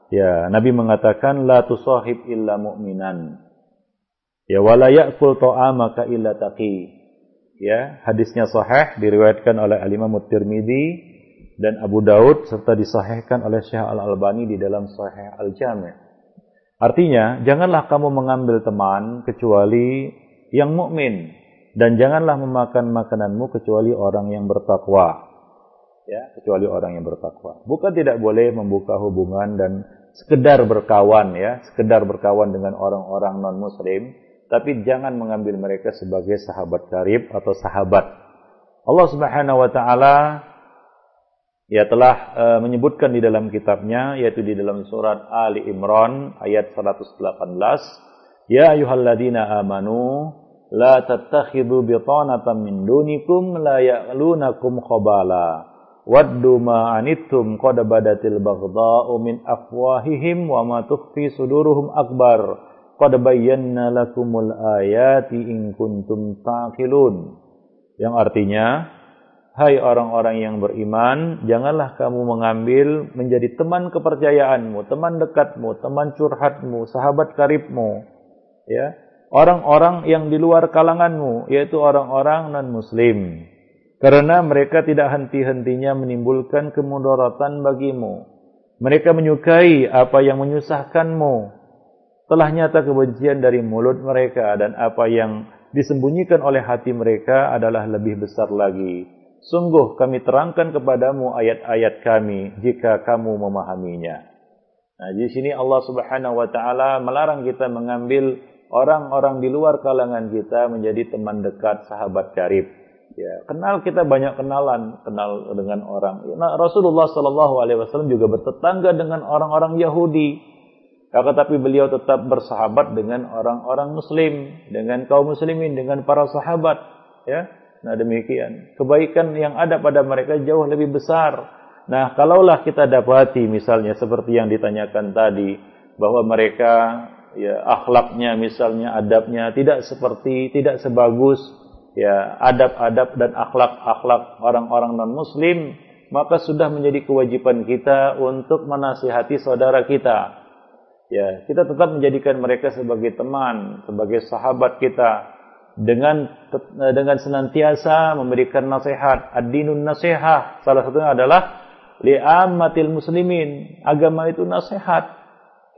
Ya, Nabi mengatakan la tusahib illa mu'minan. Ya wala ya'kul ta'amaka illa taqi. Ya, hadisnya sahih diriwayatkan oleh Al-Imam Tirmidzi dan Abu Daud serta disahihkan oleh Syekh Al-Albani di dalam Sahih Al-Jami'. Artinya, janganlah kamu mengambil teman kecuali yang mukmin dan janganlah memakan makananmu kecuali orang yang bertakwa. Ya, kecuali orang yang bertakwa. Bukan tidak boleh membuka hubungan dan sekedar berkawan ya, sekedar berkawan dengan orang-orang non muslim, tapi jangan mengambil mereka sebagai sahabat karib atau sahabat. Allah Subhanahu wa taala ya telah uh, menyebutkan di dalam kitabnya yaitu di dalam surat Ali Imran ayat 118 Ya ayyuhalladzina amanu la tattakhidhu bitanatan min dunikum la ya'lunakum khabala. Waddu ma anittum qad badatil baghdha'u min afwahihim wa ma tukhfi suduruhum akbar. Qad bayyana lakumul ayati in kuntum taqilun. Yang artinya Hai orang-orang yang beriman, janganlah kamu mengambil menjadi teman kepercayaanmu, teman dekatmu, teman curhatmu, sahabat karibmu, ya. Orang-orang yang di luar kalanganmu, yaitu orang-orang non-muslim. Karena mereka tidak henti-hentinya menimbulkan kemudaratan bagimu. Mereka menyukai apa yang menyusahkanmu. Telah nyata kebencian dari mulut mereka dan apa yang disembunyikan oleh hati mereka adalah lebih besar lagi. Sungguh kami terangkan kepadamu ayat-ayat kami jika kamu memahaminya. Nah, di sini Allah Subhanahu wa taala melarang kita mengambil orang-orang di luar kalangan kita menjadi teman dekat, sahabat karib. Ya, kenal kita banyak kenalan, kenal dengan orang. Nah, Rasulullah sallallahu alaihi wasallam juga bertetangga dengan orang-orang Yahudi. Akan tapi beliau tetap bersahabat dengan orang-orang muslim, dengan kaum muslimin, dengan para sahabat, ya. Nah demikian. Kebaikan yang ada pada mereka jauh lebih besar. Nah kalaulah kita dapati misalnya seperti yang ditanyakan tadi. Bahwa mereka ya akhlaknya misalnya adabnya tidak seperti tidak sebagus ya adab-adab dan akhlak-akhlak orang-orang non muslim maka sudah menjadi kewajiban kita untuk menasihati saudara kita ya kita tetap menjadikan mereka sebagai teman sebagai sahabat kita dengan dengan senantiasa memberikan nasihat. Ad-dinun nasihat. Salah satunya adalah li'ammatil muslimin. Agama itu nasihat.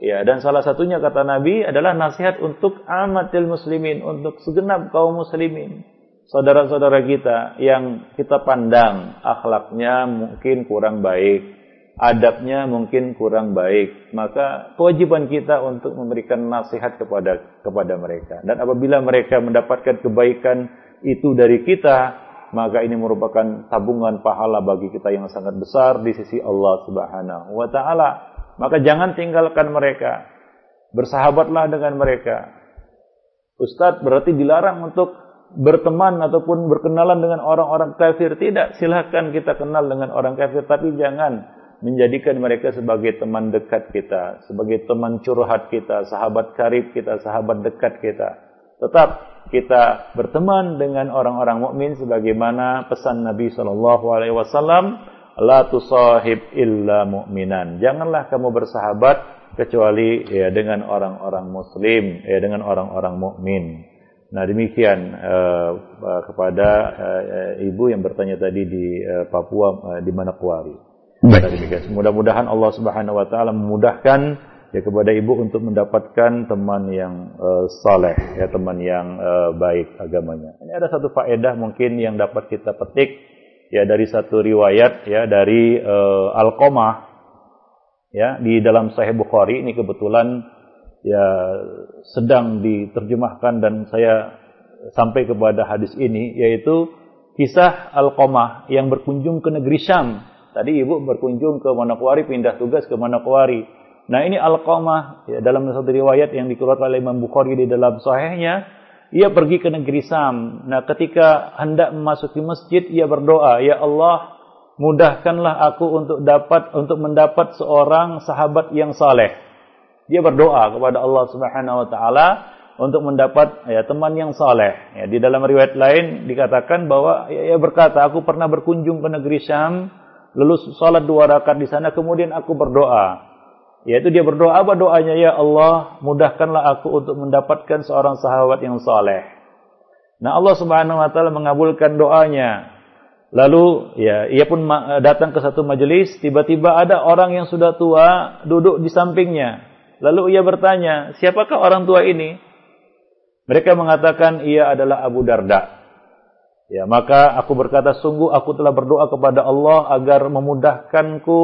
Ya, dan salah satunya kata Nabi adalah nasihat untuk amatil muslimin, untuk segenap kaum muslimin. Saudara-saudara kita yang kita pandang akhlaknya mungkin kurang baik, adabnya mungkin kurang baik, maka kewajiban kita untuk memberikan nasihat kepada kepada mereka. Dan apabila mereka mendapatkan kebaikan itu dari kita, maka ini merupakan tabungan pahala bagi kita yang sangat besar di sisi Allah Subhanahu wa taala. Maka jangan tinggalkan mereka. Bersahabatlah dengan mereka. Ustadz berarti dilarang untuk berteman ataupun berkenalan dengan orang-orang kafir. Tidak, silahkan kita kenal dengan orang kafir. Tapi jangan menjadikan mereka sebagai teman dekat kita, sebagai teman curhat kita, sahabat karib kita, sahabat dekat kita. Tetap kita berteman dengan orang-orang mukmin sebagaimana pesan Nabi sallallahu alaihi wasallam, la tusahib illa mu'minan. Janganlah kamu bersahabat kecuali ya dengan orang-orang muslim, ya dengan orang-orang mukmin. Nah demikian uh, kepada uh, ibu yang bertanya tadi di uh, Papua uh, di Manokwari. Baik. Mudah-mudahan Allah Subhanahu wa taala memudahkan ya kepada ibu untuk mendapatkan teman yang uh, saleh, ya teman yang uh, baik agamanya. Ini ada satu faedah mungkin yang dapat kita petik ya dari satu riwayat ya dari uh, Al-Qamah ya di dalam Sahih Bukhari ini kebetulan ya sedang diterjemahkan dan saya sampai kepada hadis ini yaitu kisah Al-Qamah yang berkunjung ke negeri Syam Tadi ibu berkunjung ke Manokwari, pindah tugas ke Manokwari. Nah ini Al-Qamah, ya, dalam satu riwayat yang dikeluarkan oleh Imam Bukhari di dalam sahihnya, ia pergi ke negeri Sam. Nah ketika hendak memasuki masjid, ia berdoa, Ya Allah, mudahkanlah aku untuk dapat untuk mendapat seorang sahabat yang saleh. Dia berdoa kepada Allah Subhanahu wa taala untuk mendapat ya teman yang saleh. Ya, di dalam riwayat lain dikatakan bahwa ia berkata, aku pernah berkunjung ke negeri Syam lalu salat dua rakaat di sana kemudian aku berdoa yaitu dia berdoa apa doanya? Ya Allah mudahkanlah aku untuk mendapatkan seorang sahabat yang saleh. Nah Allah Subhanahu wa taala mengabulkan doanya. Lalu ya ia pun datang ke satu majelis tiba-tiba ada orang yang sudah tua duduk di sampingnya. Lalu ia bertanya siapakah orang tua ini? Mereka mengatakan ia adalah Abu Darda. Ya, maka aku berkata sungguh aku telah berdoa kepada Allah agar memudahkanku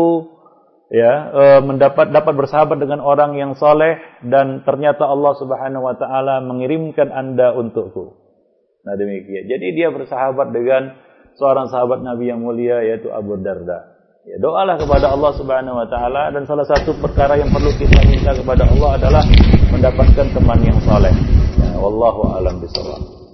ya e, mendapat dapat bersahabat dengan orang yang soleh dan ternyata Allah Subhanahu wa taala mengirimkan Anda untukku. Nah demikian. Jadi dia bersahabat dengan seorang sahabat Nabi yang mulia yaitu Abu Darda. Ya, doalah kepada Allah Subhanahu wa taala dan salah satu perkara yang perlu kita minta kepada Allah adalah mendapatkan teman yang saleh. Ya, wallahu alam bisawab.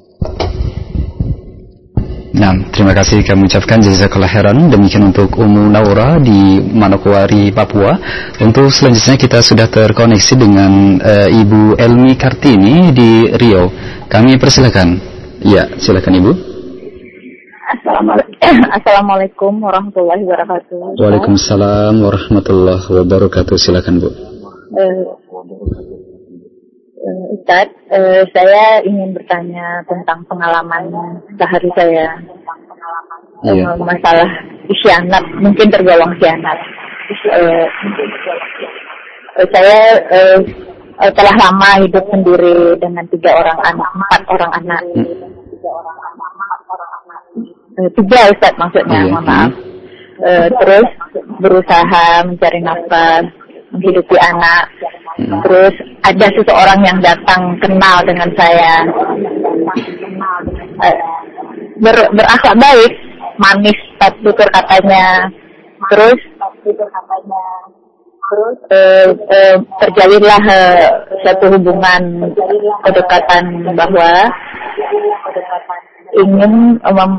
Nah, terima kasih kami ucapkan jazakallah khairan. Demikian untuk Umu Naura di Manokwari, Papua. Untuk selanjutnya kita sudah terkoneksi dengan uh, Ibu Elmi Kartini di Rio. Kami persilakan. Ya, silakan Ibu. Assalamualaikum warahmatullahi wabarakatuh. Waalaikumsalam warahmatullahi wabarakatuh. Silakan Bu. Uh, Uh, Ustadz, uh, saya ingin bertanya tentang pengalaman sehari saya. Iya. Uh, masalah isyanat, mungkin tergolong isyanat. Uh, uh, saya uh, uh, telah lama hidup sendiri dengan tiga orang anak, empat orang anak. Hmm. Uh, tiga Ustadz maksudnya, iya. mohon maaf. Uh, terus berusaha mencari nafas, menghidupi anak. Hmm. Terus ada seseorang yang datang kenal dengan saya, eh, ber, berakhlak baik, manis tutur katanya. Terus terus eh, eh, terjalinlah eh, satu hubungan kedekatan bahwa ingin mem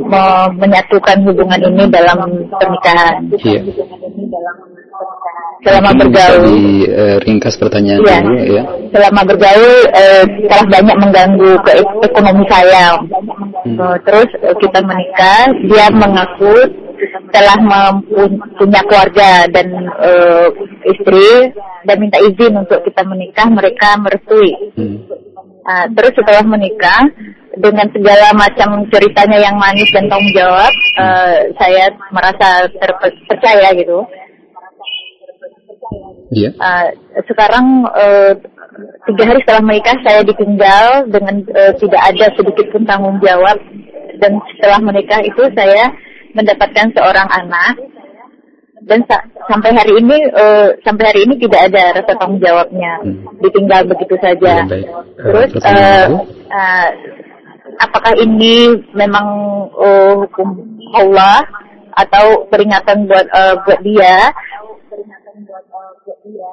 menyatukan hubungan ini dalam pernikahan. Yeah selama Mungkin bergaul di uh, ringkas pertanyaan ya, dulu ya selama bergaul uh, telah banyak mengganggu ke ekonomi saya hmm. uh, terus uh, kita menikah dia mengaku telah mempunyai keluarga dan uh, istri dan minta izin untuk kita menikah mereka merestui hmm. uh, terus setelah menikah dengan segala macam ceritanya yang manis dan tanggung jawab, uh, saya merasa terpercaya gitu. Iya. Uh, sekarang uh, tiga hari setelah menikah saya ditinggal dengan uh, tidak ada sedikit pun tanggung jawab dan setelah menikah itu saya mendapatkan seorang anak dan sa sampai hari ini uh, sampai hari ini tidak ada rasa tanggung jawabnya hmm. ditinggal begitu saja. Ya, Terus uh, uh, apakah ini memang uh, hukum Allah atau peringatan buat uh, buat dia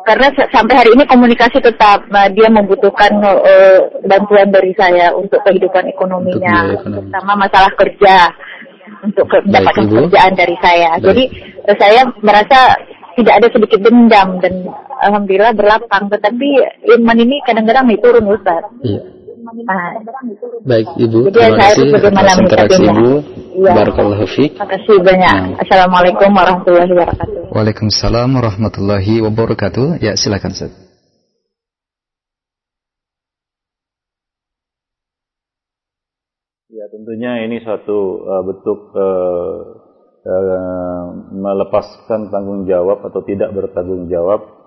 karena sampai hari ini komunikasi tetap uh, dia membutuhkan uh, bantuan dari saya untuk kehidupan ekonominya, untuk terutama masalah kerja untuk mendapatkan pekerjaan dari saya. Baik. Jadi uh, saya merasa tidak ada sedikit dendam dan alhamdulillah berlapang. Tetapi iman ini kadang-kadang itu turun Ustaz. Iya. Nah, Baik Ibu, Jadi terima kasih atas interaksi Ibu. Ya. Barakallahu fiik. Terima kasih banyak. Nah. Assalamualaikum warahmatullahi wabarakatuh. Waalaikumsalam warahmatullahi wabarakatuh. Ya, silakan Ustaz. Ya, tentunya ini suatu uh, bentuk uh, uh, melepaskan tanggung jawab atau tidak bertanggung jawab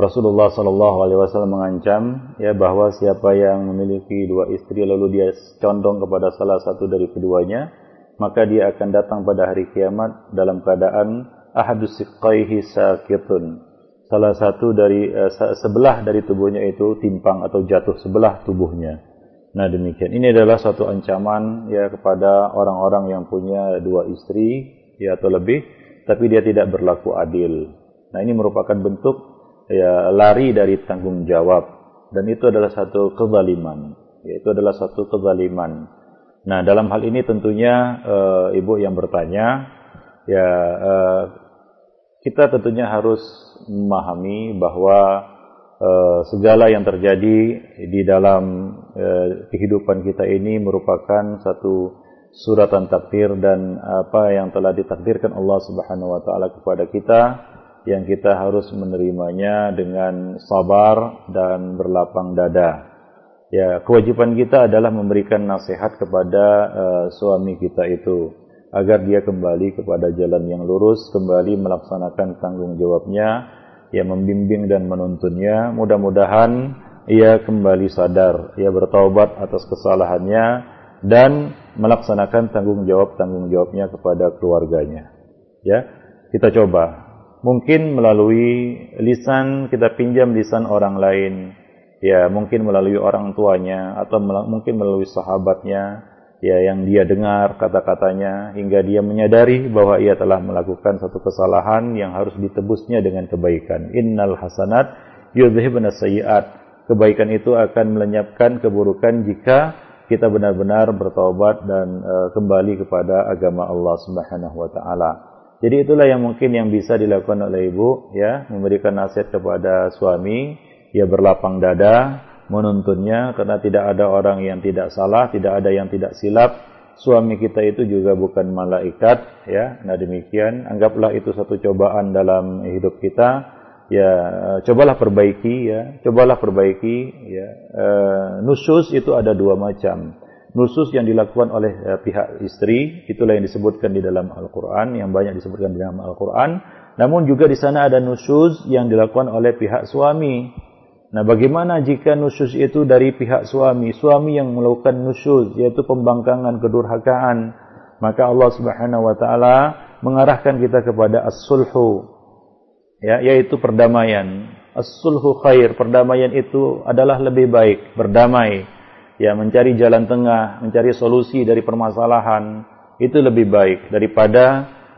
Rasulullah Shallallahu Alaihi Wasallam mengancam ya bahwa siapa yang memiliki dua istri lalu dia condong kepada salah satu dari keduanya maka dia akan datang pada hari kiamat dalam keadaan ahadus siqaihi sakitun. Salah satu dari uh, sebelah dari tubuhnya itu timpang atau jatuh sebelah tubuhnya. Nah demikian. Ini adalah suatu ancaman ya kepada orang-orang yang punya dua istri ya atau lebih tapi dia tidak berlaku adil. Nah ini merupakan bentuk ya lari dari tanggung jawab dan itu adalah satu kezaliman. Ya, itu adalah satu kezaliman. Nah dalam hal ini tentunya e, ibu yang bertanya ya e, kita tentunya harus memahami bahwa e, segala yang terjadi di dalam e, kehidupan kita ini merupakan satu suratan takdir dan apa yang telah ditakdirkan Allah Subhanahu wa taala kepada kita yang kita harus menerimanya dengan sabar dan berlapang dada. Ya, kewajiban kita adalah memberikan nasihat kepada uh, suami kita itu agar dia kembali kepada jalan yang lurus, kembali melaksanakan tanggung jawabnya, ya membimbing dan menuntunnya. Mudah-mudahan ia kembali sadar, ia bertaubat atas kesalahannya dan melaksanakan tanggung jawab tanggung jawabnya kepada keluarganya. Ya, kita coba mungkin melalui lisan kita pinjam lisan orang lain ya mungkin melalui orang tuanya atau mungkin melalui sahabatnya ya yang dia dengar kata-katanya hingga dia menyadari bahwa ia telah melakukan satu kesalahan yang harus ditebusnya dengan kebaikan. Innal hasanat yudhibna sayyi'at. Kebaikan itu akan melenyapkan keburukan jika kita benar-benar bertobat dan uh, kembali kepada agama Allah Subhanahu wa taala. Jadi itulah yang mungkin yang bisa dilakukan oleh ibu ya, memberikan nasihat kepada suami, ya berlapang dada, menuntunnya karena tidak ada orang yang tidak salah, tidak ada yang tidak silap. Suami kita itu juga bukan malaikat, ya. Nah demikian, anggaplah itu satu cobaan dalam hidup kita. Ya, cobalah perbaiki, ya. Cobalah perbaiki, ya. E, nusus itu ada dua macam. Nusus yang dilakukan oleh e, pihak istri, itulah yang disebutkan di dalam Al-Quran, yang banyak disebutkan di dalam Al-Quran. Namun juga di sana ada nusus yang dilakukan oleh pihak suami, Nah bagaimana jika nusyuz itu dari pihak suami, suami yang melakukan nusyuz yaitu pembangkangan kedurhakaan, maka Allah Subhanahu wa taala mengarahkan kita kepada as-sulhu ya yaitu perdamaian. As-sulhu khair, perdamaian itu adalah lebih baik, berdamai. Ya, mencari jalan tengah, mencari solusi dari permasalahan itu lebih baik daripada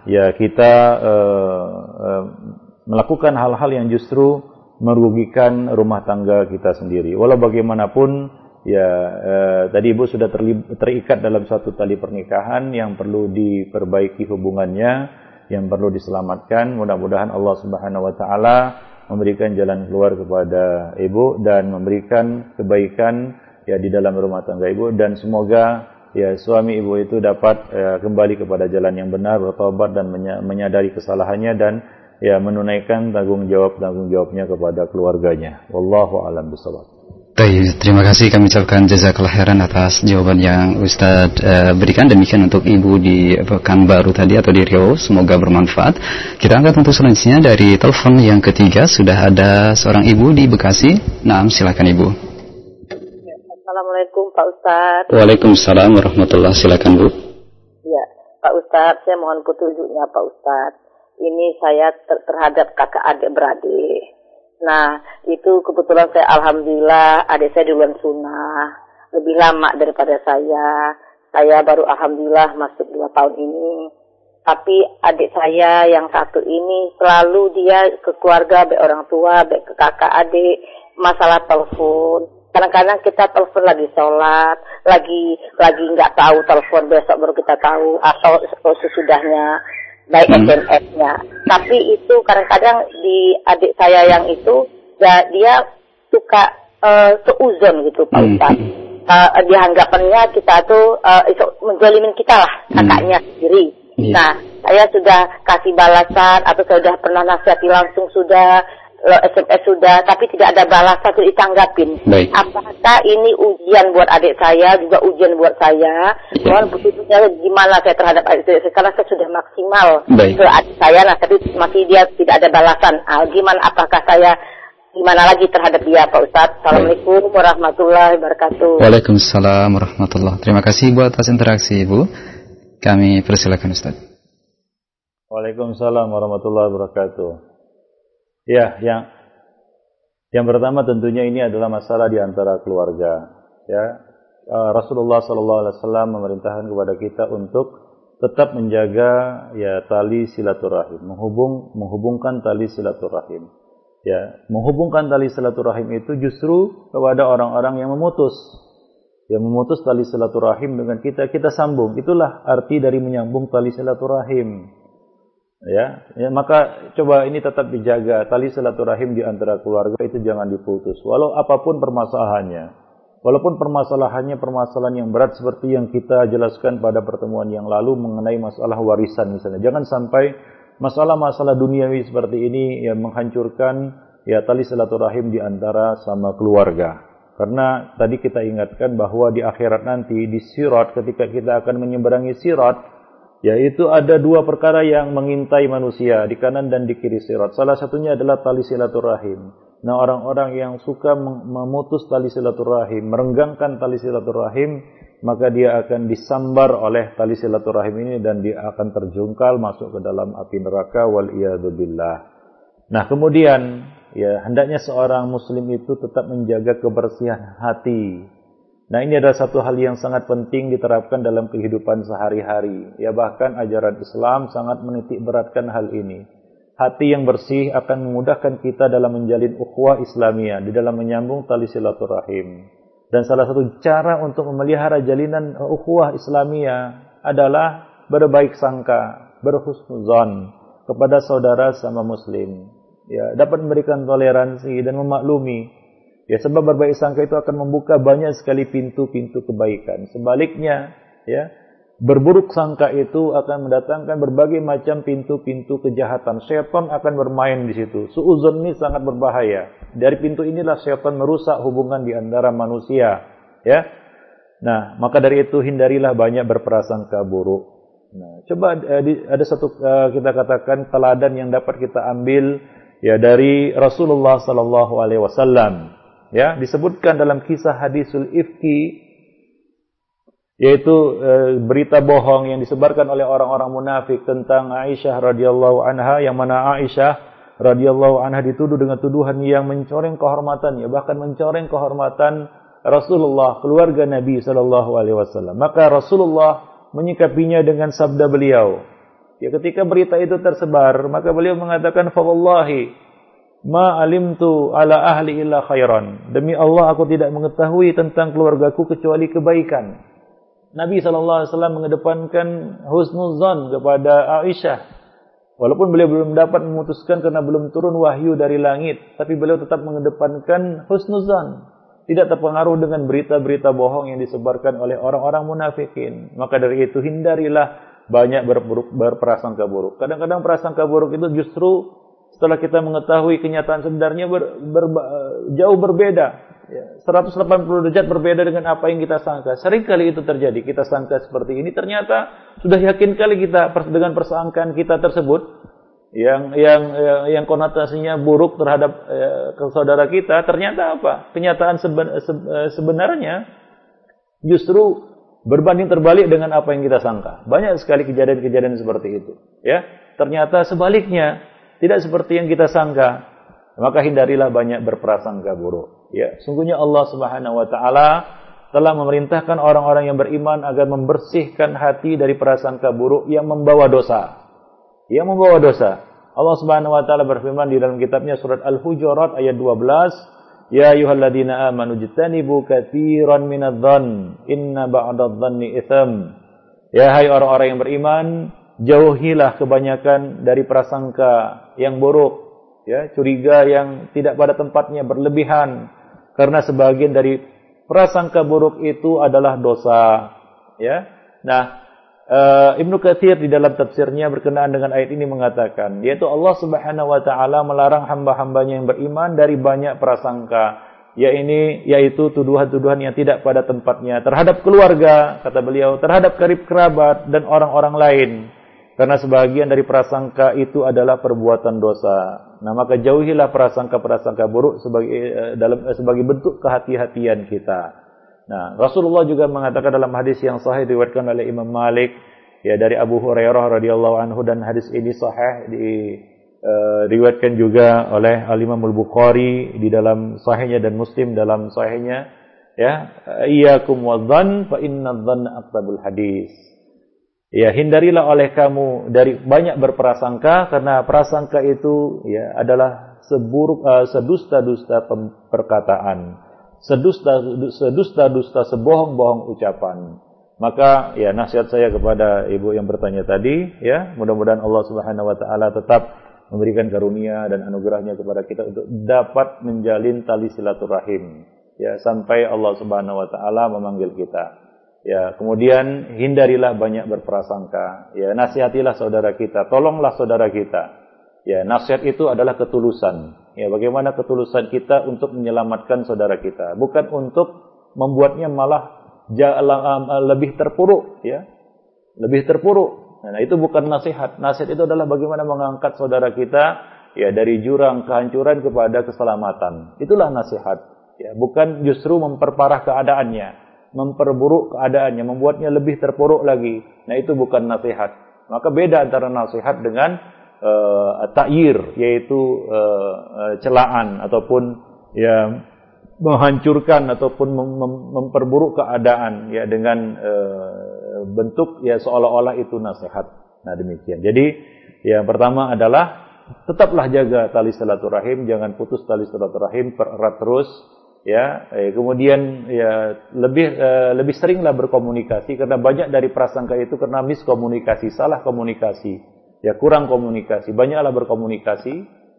ya kita uh, uh, melakukan hal-hal yang justru merugikan rumah tangga kita sendiri. Walau bagaimanapun ya eh, tadi Ibu sudah terikat dalam satu tali pernikahan yang perlu diperbaiki hubungannya, yang perlu diselamatkan. Mudah-mudahan Allah Subhanahu wa taala memberikan jalan keluar kepada Ibu dan memberikan kebaikan ya di dalam rumah tangga Ibu dan semoga ya suami Ibu itu dapat ya, kembali kepada jalan yang benar, bertobat dan menyadari kesalahannya dan ya menunaikan tanggung jawab tanggung jawabnya kepada keluarganya. Wallahu alam bisawab. Baik, terima kasih kami ucapkan jazakallah khairan atas jawaban yang Ustadz uh, berikan demikian untuk Ibu di Pekanbaru tadi atau di Riau, semoga bermanfaat. Kita angkat untuk selanjutnya dari telepon yang ketiga sudah ada seorang Ibu di Bekasi. Nah, silakan Ibu. Assalamualaikum Pak Ustadz. Waalaikumsalam warahmatullahi silakan Bu. Ya, Pak Ustadz, saya mohon petunjuknya Pak Ustadz ini saya ter terhadap kakak adik beradik. Nah, itu kebetulan saya alhamdulillah adik saya duluan sunnah. Lebih lama daripada saya. Saya baru alhamdulillah masuk dua tahun ini. Tapi adik saya yang satu ini selalu dia ke keluarga, baik orang tua, baik ke kakak adik, masalah telepon. Kadang-kadang kita telepon lagi sholat, lagi lagi nggak tahu telepon besok baru kita tahu atau sesudahnya baik hmm. SMS-nya. Tapi itu kadang-kadang di adik saya yang itu ya, dia suka uh, seuzon gitu Pak hmm. Ustaz. Uh, dianggapannya kita tuh uh, menjolimin kita lah hmm. kakaknya hmm. sendiri. Yeah. Nah, saya sudah kasih balasan atau saya sudah pernah nasihati langsung sudah SMS sudah, tapi tidak ada balasan untuk ditanggapin. Baik. Apakah ini ujian buat adik saya, juga ujian buat saya? Ya. Mohon petunjuknya gimana saya terhadap adik saya, karena saya sudah maksimal Baik. ke adik saya, nah tapi masih dia tidak ada balasan. Ah, gimana, apakah saya gimana lagi terhadap dia Pak Ustadz. Assalamualaikum warahmatullahi wabarakatuh. Waalaikumsalam warahmatullahi Terima kasih buat atas interaksi Ibu. Kami persilakan Ustaz. Waalaikumsalam warahmatullahi wabarakatuh. Ya, yang yang pertama tentunya ini adalah masalah di antara keluarga. Ya, uh, Rasulullah Sallallahu Alaihi Wasallam memerintahkan kepada kita untuk tetap menjaga ya tali silaturahim, menghubung menghubungkan tali silaturahim. Ya, menghubungkan tali silaturahim itu justru kepada orang-orang yang memutus. Yang memutus tali silaturahim dengan kita, kita sambung. Itulah arti dari menyambung tali silaturahim ya, ya maka coba ini tetap dijaga. Tali silaturahim di antara keluarga itu jangan diputus. Walau apa pun permasalahannya. Walaupun permasalahannya permasalahan yang berat seperti yang kita jelaskan pada pertemuan yang lalu mengenai masalah warisan misalnya. Jangan sampai masalah-masalah duniawi seperti ini yang menghancurkan ya tali silaturahim di antara sama keluarga. Karena tadi kita ingatkan bahwa di akhirat nanti di sirat ketika kita akan menyeberangi sirat yaitu ada dua perkara yang mengintai manusia di kanan dan di kiri sirat. Salah satunya adalah tali silaturahim. Nah, orang-orang yang suka memutus tali silaturahim, merenggangkan tali silaturahim, maka dia akan disambar oleh tali silaturahim ini dan dia akan terjungkal masuk ke dalam api neraka wal billah. Nah, kemudian ya hendaknya seorang muslim itu tetap menjaga kebersihan hati. Nah ini adalah satu hal yang sangat penting diterapkan dalam kehidupan sehari-hari. Ya bahkan ajaran Islam sangat menitik beratkan hal ini. Hati yang bersih akan memudahkan kita dalam menjalin ukhuwah Islamiyah, di dalam menyambung tali silaturahim. Dan salah satu cara untuk memelihara jalinan ukhuwah Islamiyah adalah berbaik sangka, berhusnuzon kepada saudara sama muslim. Ya, dapat memberikan toleransi dan memaklumi Ya sebab berbaik sangka itu akan membuka banyak sekali pintu-pintu kebaikan. Sebaliknya, ya, berburuk sangka itu akan mendatangkan berbagai macam pintu-pintu kejahatan. Syaitan akan bermain di situ. Suuzon ini sangat berbahaya. Dari pintu inilah syaitan merusak hubungan di antara manusia, ya. Nah, maka dari itu hindarilah banyak berprasangka buruk. Nah, coba eh, ada satu eh, kita katakan teladan yang dapat kita ambil ya dari Rasulullah sallallahu alaihi wasallam ya disebutkan dalam kisah hadisul ifki yaitu e, berita bohong yang disebarkan oleh orang-orang munafik tentang Aisyah radhiyallahu anha yang mana Aisyah radhiyallahu anha dituduh dengan tuduhan yang mencoreng kehormatannya bahkan mencoreng kehormatan Rasulullah keluarga Nabi sallallahu alaihi wasallam. Maka Rasulullah menyikapinya dengan sabda beliau. Ya ketika berita itu tersebar maka beliau mengatakan fa wallahi Ma alimtu ala ahli illa khairan. Demi Allah aku tidak mengetahui tentang keluargaku kecuali kebaikan. Nabi SAW mengedepankan husnuzan kepada Aisyah. Walaupun beliau belum dapat memutuskan karena belum turun wahyu dari langit. Tapi beliau tetap mengedepankan husnuzan. Tidak terpengaruh dengan berita-berita bohong yang disebarkan oleh orang-orang munafikin. Maka dari itu hindarilah banyak berprasangka buruk. Kadang-kadang prasangka buruk itu justru setelah kita mengetahui kenyataan sebenarnya ber, ber, jauh berbeda. Ya, 180 derajat berbeda dengan apa yang kita sangka. Sering kali itu terjadi. Kita sangka seperti ini, ternyata sudah yakin kali kita dengan persangkaan kita tersebut yang yang yang, yang konotasinya buruk terhadap ya, saudara kita, ternyata apa? Kenyataan seben, sebenarnya justru berbanding terbalik dengan apa yang kita sangka. Banyak sekali kejadian-kejadian seperti itu, ya. Ternyata sebaliknya tidak seperti yang kita sangka. Maka hindarilah banyak berprasangka buruk. Ya, sungguhnya Allah Subhanahu wa taala telah memerintahkan orang-orang yang beriman agar membersihkan hati dari prasangka buruk yang membawa dosa. Yang membawa dosa. Allah Subhanahu wa taala berfirman di dalam kitabnya surat Al-Hujurat ayat 12, "Ya ayyuhalladzina amanu jtanibu katsiran minadh-dhann, inna ba'dadh-dhanni itsam." Ya hai orang-orang yang beriman, jauhilah kebanyakan dari prasangka yang buruk, ya, curiga yang tidak pada tempatnya berlebihan karena sebagian dari prasangka buruk itu adalah dosa, ya. Nah, uh, Ibnu Katsir di dalam tafsirnya berkenaan dengan ayat ini mengatakan, yaitu Allah Subhanahu wa taala melarang hamba-hambanya yang beriman dari banyak prasangka ya yaitu tuduhan-tuduhan yang tidak pada tempatnya terhadap keluarga kata beliau terhadap kerabat dan orang-orang lain karena sebagian dari prasangka itu adalah perbuatan dosa. Nah, maka jauhilah prasangka-prasangka buruk sebagai eh, dalam eh, sebagai bentuk kehati-hatian kita. Nah, Rasulullah juga mengatakan dalam hadis yang sahih diriwayatkan oleh Imam Malik ya dari Abu Hurairah radhiyallahu anhu dan hadis ini sahih di uh, diriwayatkan juga oleh Al Imam Al Bukhari di dalam sahihnya dan Muslim dalam sahihnya ya iyyakum wadzan fa inna dzanna aqtabul hadis Ya, hindarilah oleh kamu dari banyak berprasangka karena prasangka itu ya adalah seburuk uh, sedusta-dusta perkataan, sedusta sedusta-dusta sebohong-bohong ucapan. Maka ya nasihat saya kepada ibu yang bertanya tadi ya, mudah-mudahan Allah Subhanahu wa taala tetap memberikan karunia dan anugerahnya kepada kita untuk dapat menjalin tali silaturahim ya sampai Allah Subhanahu wa taala memanggil kita. Ya, kemudian hindarilah banyak berprasangka. Ya, nasihatilah saudara kita, tolonglah saudara kita. Ya, nasihat itu adalah ketulusan. Ya, bagaimana ketulusan kita untuk menyelamatkan saudara kita, bukan untuk membuatnya malah lebih terpuruk, ya. Lebih terpuruk. Nah, itu bukan nasihat. Nasihat itu adalah bagaimana mengangkat saudara kita ya dari jurang kehancuran kepada keselamatan. Itulah nasihat. Ya, bukan justru memperparah keadaannya memperburuk keadaannya, membuatnya lebih terpuruk lagi. Nah itu bukan nasihat. Maka beda antara nasihat dengan uh, ta'yir, yaitu uh, uh, celaan ataupun ya menghancurkan ataupun mem mem memperburuk keadaan ya dengan e, bentuk ya seolah-olah itu nasihat. Nah demikian. Jadi yang pertama adalah tetaplah jaga tali silaturahim, jangan putus tali silaturahim, pererat terus ya. Eh, kemudian ya lebih eh, lebih seringlah berkomunikasi karena banyak dari prasangka itu karena miskomunikasi, salah komunikasi, ya kurang komunikasi. Banyaklah berkomunikasi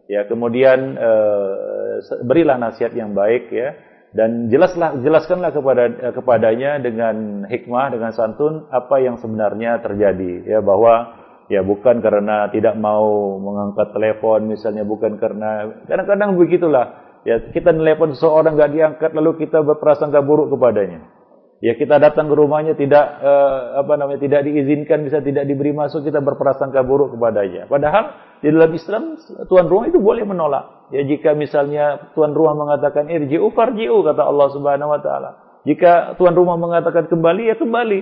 ya kemudian eh, berilah nasihat yang baik ya dan jelaslah jelaskanlah kepada kepadanya dengan hikmah dengan santun apa yang sebenarnya terjadi ya bahwa ya bukan karena tidak mau mengangkat telepon misalnya bukan karena kadang-kadang begitulah ya kita telepon seseorang nggak diangkat lalu kita berprasangka buruk kepadanya. Ya kita datang ke rumahnya tidak uh, apa namanya tidak diizinkan bisa tidak diberi masuk kita berprasangka buruk kepadanya. Padahal di dalam Islam tuan rumah itu boleh menolak. Ya jika misalnya tuan rumah mengatakan irji'u farji'u kata Allah Subhanahu wa taala. Jika tuan rumah mengatakan kembali ya kembali.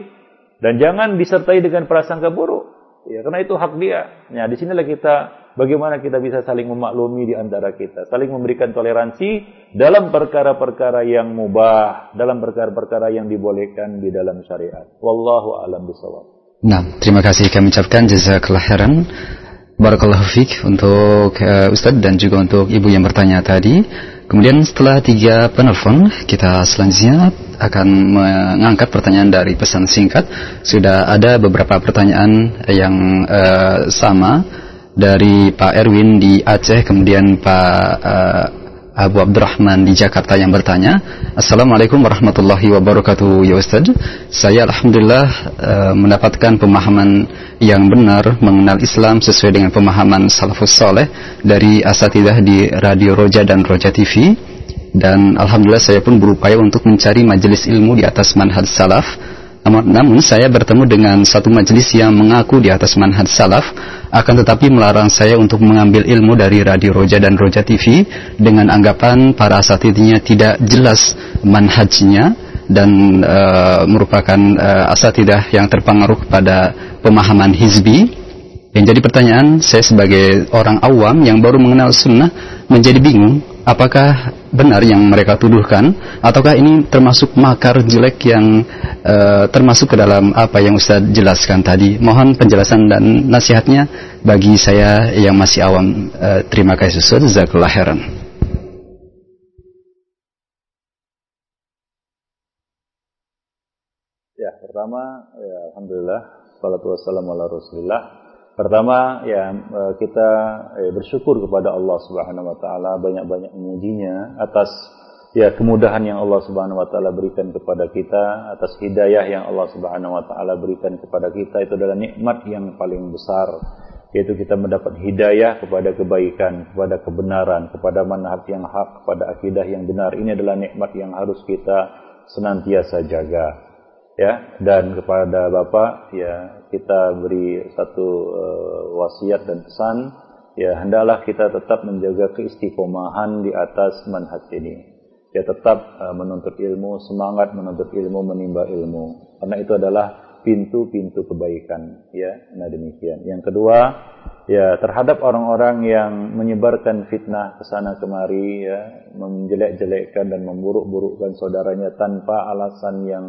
Dan jangan disertai dengan prasangka buruk. Ya karena itu hak dia. Nah di sinilah kita bagaimana kita bisa saling memaklumi di antara kita, saling memberikan toleransi dalam perkara-perkara yang mubah, dalam perkara-perkara yang dibolehkan di dalam syariat. Wallahu a'lam bishawab. Nah, terima kasih kami ucapkan jazakallah khairan. Barakallahu fiq untuk uh, Ustadz dan juga untuk Ibu yang bertanya tadi. Kemudian setelah tiga penelpon, kita selanjutnya akan mengangkat pertanyaan dari pesan singkat. Sudah ada beberapa pertanyaan yang uh, sama dari Pak Erwin di Aceh, kemudian Pak uh, Abu Abdurrahman di Jakarta yang bertanya, Assalamualaikum warahmatullahi wabarakatuh ya Ustaz. Saya Alhamdulillah uh, mendapatkan pemahaman yang benar mengenal Islam sesuai dengan pemahaman salafus soleh dari asatidah di Radio Roja dan Roja TV. Dan Alhamdulillah saya pun berupaya untuk mencari majelis ilmu di atas manhaj salaf namun saya bertemu dengan satu majelis yang mengaku di atas manhaj salaf, akan tetapi melarang saya untuk mengambil ilmu dari Radio Roja dan Roja TV dengan anggapan para asatidnya tidak jelas manhajnya dan uh, merupakan uh, asatidah yang terpengaruh pada pemahaman hizbi. Yang jadi pertanyaan, saya sebagai orang awam yang baru mengenal sunnah menjadi bingung apakah benar yang mereka tuduhkan ataukah ini termasuk makar jelek yang uh, termasuk ke dalam apa yang Ustaz jelaskan tadi? Mohon penjelasan dan nasihatnya bagi saya yang masih awam. Uh, terima kasih Ustaz. Jazakallah khairan. Ya pertama ya alhamdulillah. Salatu wassalamu ala rasulillah Pertama ya eh, kita eh, bersyukur kepada Allah Subhanahu wa taala banyak-banyak memujinya atas ya kemudahan yang Allah Subhanahu wa taala berikan kepada kita, atas hidayah yang Allah Subhanahu wa taala berikan kepada kita itu adalah nikmat yang paling besar yaitu kita mendapat hidayah kepada kebaikan, kepada kebenaran, kepada manhaj yang hak, kepada akidah yang benar. Ini adalah nikmat yang harus kita senantiasa jaga ya. Dan kepada Bapak ya kita beri satu uh, wasiat dan pesan. Ya hendaklah kita tetap menjaga keistiqomahan di atas manhaj ini. Ya tetap uh, menuntut ilmu semangat menuntut ilmu menimba ilmu. Karena itu adalah pintu-pintu kebaikan. Ya nah demikian. Yang kedua ya terhadap orang-orang yang menyebarkan fitnah ke sana kemari ya menjelek-jelekkan dan memburuk-burukkan saudaranya tanpa alasan yang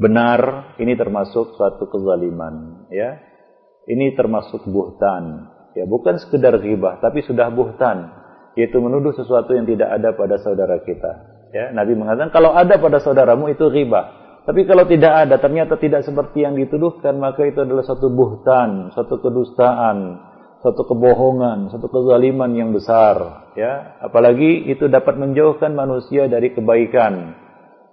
benar ini termasuk suatu kezaliman ya. Ini termasuk buhtan ya. Bukan sekedar ghibah tapi sudah buhtan yaitu menuduh sesuatu yang tidak ada pada saudara kita ya. Nabi mengatakan kalau ada pada saudaramu itu ghibah. Tapi kalau tidak ada ternyata tidak seperti yang dituduhkan maka itu adalah suatu buhtan suatu kedustaan suatu kebohongan suatu kezaliman yang besar ya. Apalagi itu dapat menjauhkan manusia dari kebaikan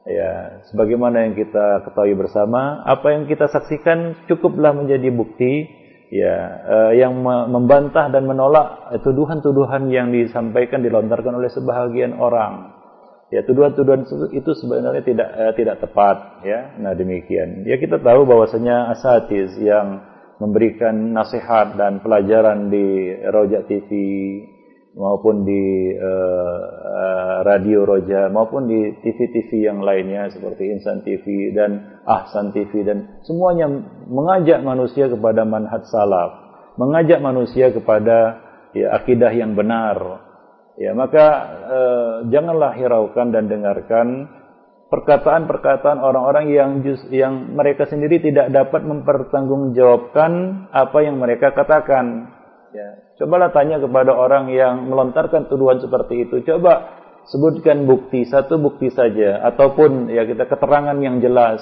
ya sebagaimana yang kita ketahui bersama apa yang kita saksikan cukuplah menjadi bukti ya uh, yang membantah dan menolak tuduhan-tuduhan yang disampaikan dilontarkan oleh sebahagian orang. Ya tuduhan-tuduhan itu sebenarnya tidak uh, tidak tepat ya. Nah demikian. Ya kita tahu bahwasanya asatiz yang memberikan nasihat dan pelajaran di Rojak TV maupun di uh, radio Roja maupun di TV-TV yang lainnya seperti Insan TV dan Ahsan TV dan semuanya mengajak manusia kepada manhaj salaf, mengajak manusia kepada ya akidah yang benar. Ya, maka uh, janganlah hiraukan dan dengarkan perkataan-perkataan orang-orang yang just, yang mereka sendiri tidak dapat mempertanggungjawabkan apa yang mereka katakan. Ya, cobalah tanya kepada orang yang melontarkan tuduhan seperti itu. Coba sebutkan bukti, satu bukti saja ataupun ya kita keterangan yang jelas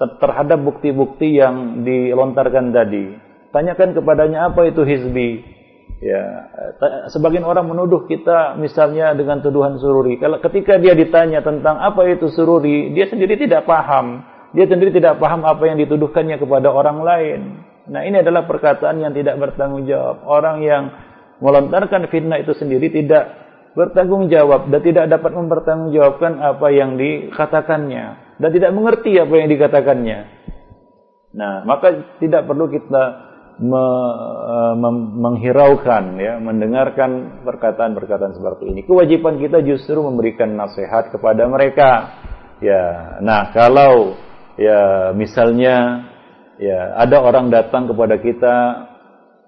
terhadap bukti-bukti yang dilontarkan tadi. Tanyakan kepadanya apa itu hizbi. Ya, sebagian orang menuduh kita misalnya dengan tuduhan sururi. Kalau ketika dia ditanya tentang apa itu sururi, dia sendiri tidak paham. Dia sendiri tidak paham apa yang dituduhkannya kepada orang lain. Nah, ini adalah perkataan yang tidak bertanggung jawab. Orang yang melontarkan fitnah itu sendiri tidak bertanggung jawab dan tidak dapat mempertanggungjawabkan apa yang dikatakannya dan tidak mengerti apa yang dikatakannya. Nah, maka tidak perlu kita me, uh, menghiraukan ya mendengarkan perkataan-perkataan seperti ini kewajiban kita justru memberikan nasihat kepada mereka ya nah kalau ya misalnya ya ada orang datang kepada kita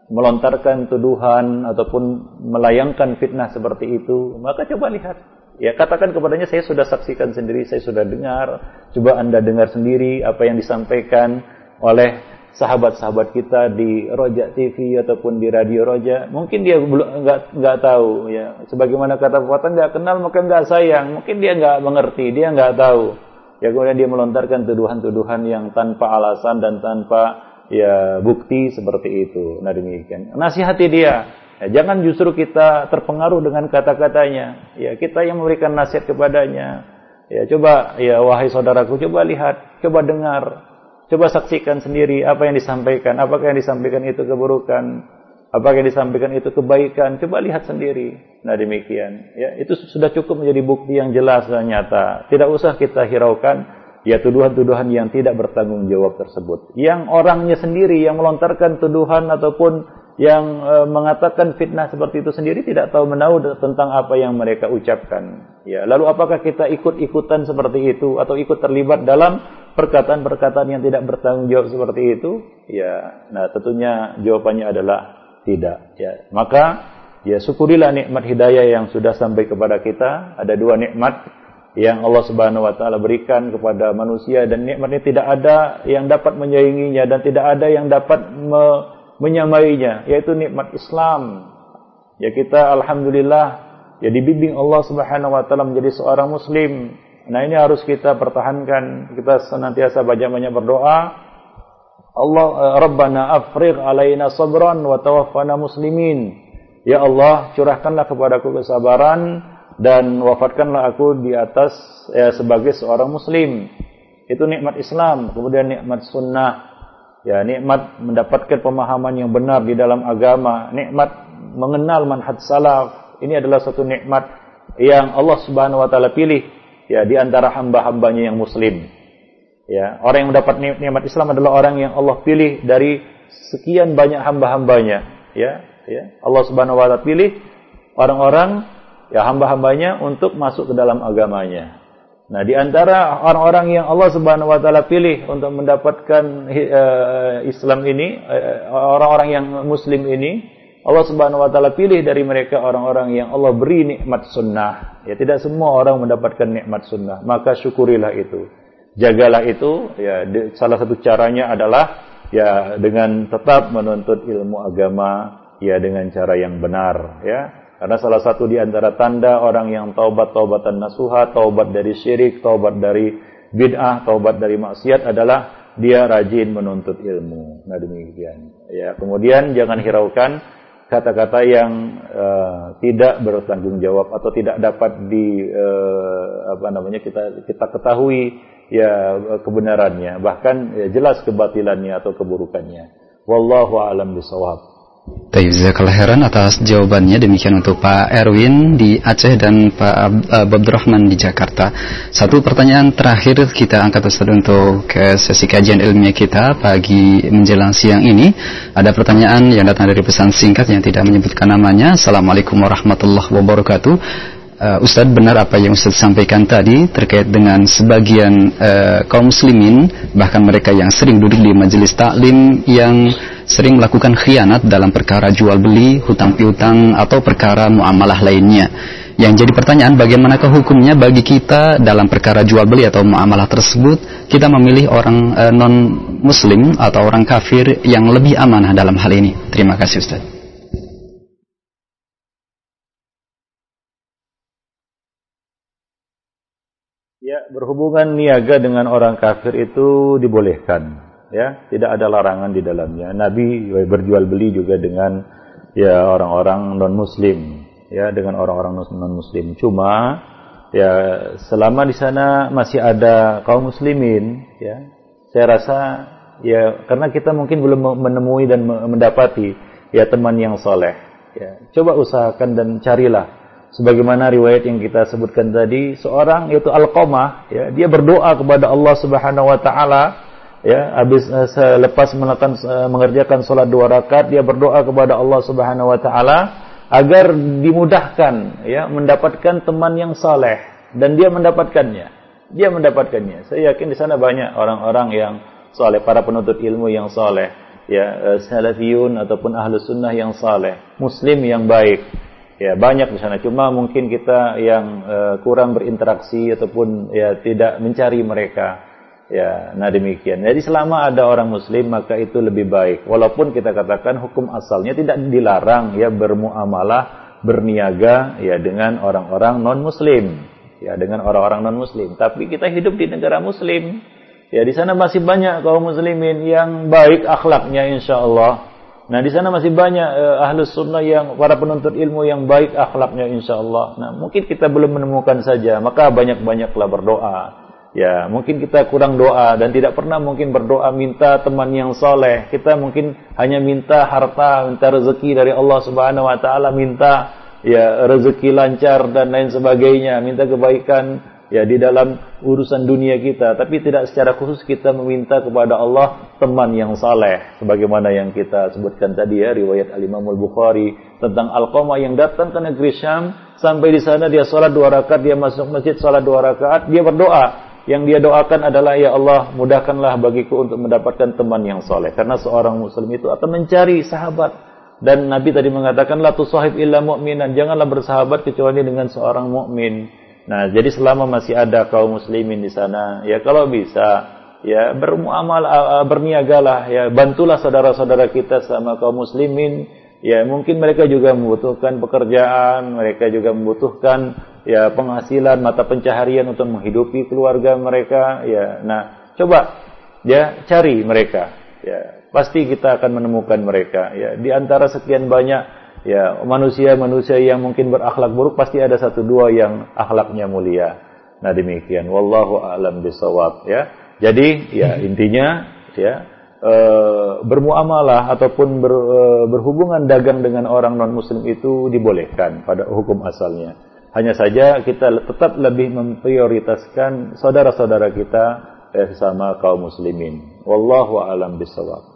melontarkan tuduhan ataupun melayangkan fitnah seperti itu maka coba lihat ya katakan kepadanya saya sudah saksikan sendiri saya sudah dengar coba anda dengar sendiri apa yang disampaikan oleh sahabat-sahabat kita di Roja TV ataupun di Radio Roja, mungkin dia belum nggak nggak tahu ya. Sebagaimana kata pepatah nggak kenal maka nggak sayang, mungkin dia nggak mengerti, dia nggak tahu. Ya kemudian dia melontarkan tuduhan-tuduhan yang tanpa alasan dan tanpa ya bukti seperti itu. Nah demikian. Nasihati dia. Ya, jangan justru kita terpengaruh dengan kata-katanya. Ya kita yang memberikan nasihat kepadanya. Ya coba ya wahai saudaraku coba lihat, coba dengar Coba saksikan sendiri apa yang disampaikan. Apakah yang disampaikan itu keburukan? Apakah yang disampaikan itu kebaikan? Coba lihat sendiri. Nah demikian. Ya, itu sudah cukup menjadi bukti yang jelas dan nyata. Tidak usah kita hiraukan ya tuduhan-tuduhan yang tidak bertanggung jawab tersebut. Yang orangnya sendiri yang melontarkan tuduhan ataupun yang e, mengatakan fitnah seperti itu sendiri tidak tahu menahu tentang apa yang mereka ucapkan. Ya, lalu apakah kita ikut-ikutan seperti itu atau ikut terlibat dalam perkataan-perkataan yang tidak bertanggung jawab seperti itu? Ya, nah tentunya jawabannya adalah tidak. Ya, maka ya syukurilah nikmat hidayah yang sudah sampai kepada kita. Ada dua nikmat yang Allah Subhanahu wa taala berikan kepada manusia dan nikmat ini tidak ada yang dapat menyainginya dan tidak ada yang dapat me menyamainya yaitu nikmat Islam. Ya kita alhamdulillah ya dibimbing Allah Subhanahu wa taala menjadi seorang muslim. Nah ini harus kita pertahankan. Kita senantiasa banyak-banyak berdoa. Allah eh, Rabbana afrigh alaina sabran wa tawaffana muslimin. Ya Allah, curahkanlah kepadaku kesabaran dan wafatkanlah aku di atas ya, sebagai seorang muslim. Itu nikmat Islam, kemudian nikmat sunnah, ya nikmat mendapatkan pemahaman yang benar di dalam agama, nikmat mengenal manhaj salaf. Ini adalah satu nikmat yang Allah Subhanahu wa taala pilih ya di antara hamba-hambanya yang muslim. Ya, orang yang mendapat nikmat Islam adalah orang yang Allah pilih dari sekian banyak hamba-hambanya, ya, ya. Allah Subhanahu wa taala pilih orang-orang ya hamba-hambanya untuk masuk ke dalam agamanya. Nah, di antara orang-orang yang Allah Subhanahu wa taala pilih untuk mendapatkan uh, Islam ini, eh, orang-orang uh, yang muslim ini, Allah Subhanahu wa taala pilih dari mereka orang-orang yang Allah beri nikmat sunnah. Ya, tidak semua orang mendapatkan nikmat sunnah, maka syukurilah itu. Jagalah itu, ya salah satu caranya adalah ya dengan tetap menuntut ilmu agama ya dengan cara yang benar, ya karena salah satu di antara tanda orang yang taubat taubatan nasuha, taubat dari syirik, taubat dari bid'ah, taubat dari maksiat adalah dia rajin menuntut ilmu. Nah demikian. Ya, kemudian jangan hiraukan kata-kata yang uh, tidak bertanggung jawab atau tidak dapat di uh, apa namanya kita kita ketahui ya kebenarannya, bahkan ya, jelas kebatilannya atau keburukannya. Wallahu a'lam bishawab. Baik, jazakallah heran atas jawabannya. Demikian untuk Pak Erwin di Aceh dan Pak uh, Bob Rahman di Jakarta. Satu pertanyaan terakhir kita angkat Ustaz untuk ke sesi kajian ilmiah kita pagi menjelang siang ini. Ada pertanyaan yang datang dari pesan singkat yang tidak menyebutkan namanya. Assalamualaikum warahmatullahi wabarakatuh. Uh, Ustadz benar apa yang Ustadz sampaikan tadi terkait dengan sebagian uh, kaum muslimin bahkan mereka yang sering duduk di majelis taklim yang sering melakukan khianat dalam perkara jual beli, hutang piutang atau perkara muamalah lainnya. Yang jadi pertanyaan bagaimanakah hukumnya bagi kita dalam perkara jual beli atau muamalah tersebut kita memilih orang e, non muslim atau orang kafir yang lebih amanah dalam hal ini. Terima kasih Ustaz. Ya, berhubungan niaga dengan orang kafir itu dibolehkan, ya, tidak ada larangan di dalamnya. Nabi berjual beli juga dengan ya orang-orang non muslim ya dengan orang-orang non muslim. Cuma ya selama di sana masih ada kaum muslimin ya saya rasa ya karena kita mungkin belum menemui dan mendapati ya teman yang soleh ya coba usahakan dan carilah sebagaimana riwayat yang kita sebutkan tadi seorang yaitu Al-Qamah ya dia berdoa kepada Allah Subhanahu wa taala ya habis uh, selepas melakukan uh, mengerjakan salat dua rakaat dia berdoa kepada Allah Subhanahu wa taala agar dimudahkan ya mendapatkan teman yang saleh dan dia mendapatkannya. Dia mendapatkannya. Saya yakin di sana banyak orang-orang yang saleh, para penuntut ilmu yang saleh, ya eh, salafiyun ataupun ahlu sunnah yang saleh, muslim yang baik. Ya, banyak di sana. Cuma mungkin kita yang uh, kurang berinteraksi ataupun ya tidak mencari mereka. Ya, nah demikian. Jadi selama ada orang muslim maka itu lebih baik. Walaupun kita katakan hukum asalnya tidak dilarang ya bermuamalah, berniaga ya dengan orang-orang non muslim. Ya, dengan orang-orang non muslim. Tapi kita hidup di negara muslim. Ya, di sana masih banyak kaum muslimin yang baik akhlaknya insyaallah. Nah, di sana masih banyak ahlus sunnah yang para penuntut ilmu yang baik akhlaknya insyaallah. Nah, mungkin kita belum menemukan saja, maka banyak-banyaklah berdoa Ya, mungkin kita kurang doa dan tidak pernah mungkin berdoa minta teman yang soleh. Kita mungkin hanya minta harta, minta rezeki dari Allah Subhanahu Wa Taala, minta ya rezeki lancar dan lain sebagainya, minta kebaikan ya di dalam urusan dunia kita. Tapi tidak secara khusus kita meminta kepada Allah teman yang saleh. Sebagaimana yang kita sebutkan tadi ya riwayat Al Imam Al Bukhari tentang Al Qamah yang datang ke negeri Syam sampai di sana dia sholat dua rakaat, dia masuk masjid sholat dua rakaat, dia berdoa. Yang dia doakan adalah ya Allah mudahkanlah bagiku untuk mendapatkan teman yang soleh karena seorang muslim itu akan mencari sahabat. Dan Nabi tadi mengatakan la tusahib illa mu'minan. Janganlah bersahabat kecuali dengan seorang mukmin nah jadi selama masih ada kaum muslimin di sana ya kalau bisa ya bermuamal berniagalah ya bantulah saudara-saudara kita sama kaum muslimin. Ya mungkin mereka juga membutuhkan pekerjaan mereka juga membutuhkan ya penghasilan mata pencaharian untuk menghidupi keluarga mereka ya. Nah coba ya cari mereka ya. Pasti kita akan menemukan mereka ya. Di antara sekian banyak ya manusia-manusia yang mungkin berakhlak buruk pasti ada satu dua yang akhlaknya mulia nah demikian wallahu a'lam bisawab ya jadi ya intinya ya e, bermuamalah ataupun ber, e, berhubungan dagang dengan orang non muslim itu dibolehkan pada hukum asalnya hanya saja kita tetap lebih memprioritaskan saudara-saudara kita eh, sesama kaum muslimin. Wallahu a'lam bishawab.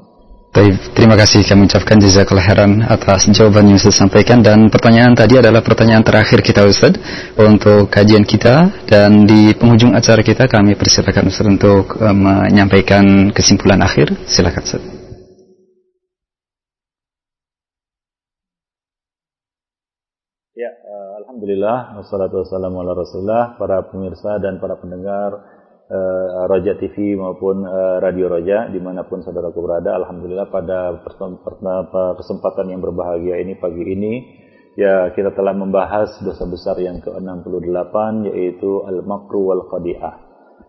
Baik, terima kasih. Kami ucapkan jazakallah khairan atas jawaban yang Ustaz sampaikan. Dan pertanyaan tadi adalah pertanyaan terakhir kita Ustaz untuk kajian kita. Dan di penghujung acara kita kami persilakan Ustaz untuk uh, menyampaikan kesimpulan akhir. Silakan Ustaz. Alhamdulillah, wassalatu wassalamu ala rasulullah, para pemirsa dan para pendengar uh, Roja TV maupun uh, Radio Roja, di mana pun saudaraku berada. Alhamdulillah pada kesempatan yang berbahagia ini pagi ini, ya kita telah membahas dosa besar yang ke-68, yaitu al-makru wal khadi'ah,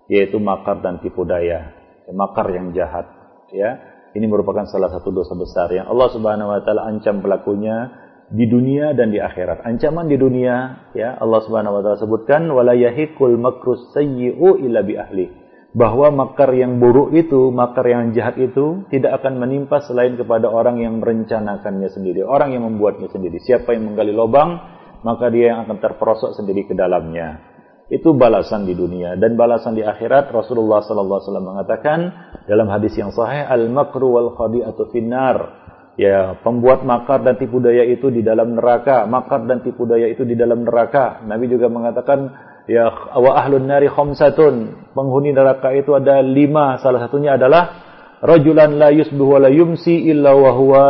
yaitu makar dan tipu daya, makar yang jahat. Ya, ini merupakan salah satu dosa besar yang Allah Subhanahu Wa Taala ancam pelakunya di dunia dan di akhirat. Ancaman di dunia, ya Allah Subhanahu wa taala sebutkan wala yahikul makrus sayyi'u illa bi ahli. Bahwa makar yang buruk itu, makar yang jahat itu tidak akan menimpa selain kepada orang yang merencanakannya sendiri, orang yang membuatnya sendiri. Siapa yang menggali lubang, maka dia yang akan terperosok sendiri ke dalamnya. Itu balasan di dunia dan balasan di akhirat Rasulullah sallallahu alaihi wasallam mengatakan dalam hadis yang sahih al makru wal khadi'atu finnar ya pembuat makar dan tipu daya itu di dalam neraka. Makar dan tipu daya itu di dalam neraka. Nabi juga mengatakan ya wa ahlun nari khamsatun. Penghuni neraka itu ada lima. Salah satunya adalah rajulan la yusbihu wa la yumsi illa wa huwa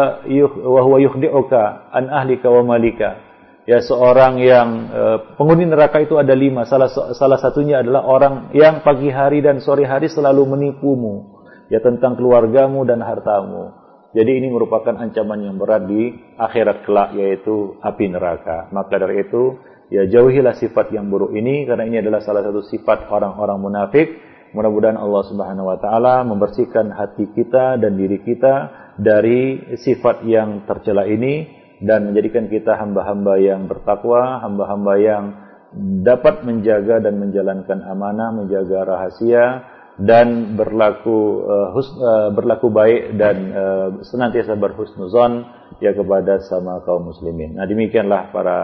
wa huwa yukhdi'uka an ahlika wa malika. Ya seorang yang uh, penghuni neraka itu ada lima. Salah salah satunya adalah orang yang pagi hari dan sore hari selalu menipumu. Ya tentang keluargamu dan hartamu. Jadi ini merupakan ancaman yang berat di akhirat kelak yaitu api neraka. Maka dari itu ya jauhilah sifat yang buruk ini karena ini adalah salah satu sifat orang-orang munafik. Mudah-mudahan Allah Subhanahu wa taala membersihkan hati kita dan diri kita dari sifat yang tercela ini dan menjadikan kita hamba-hamba yang bertakwa, hamba-hamba yang dapat menjaga dan menjalankan amanah, menjaga rahasia, dan berlaku uh, hus, uh, berlaku baik dan uh, senantiasa berhusnuzon ya kepada sama kaum muslimin. Nah, demikianlah para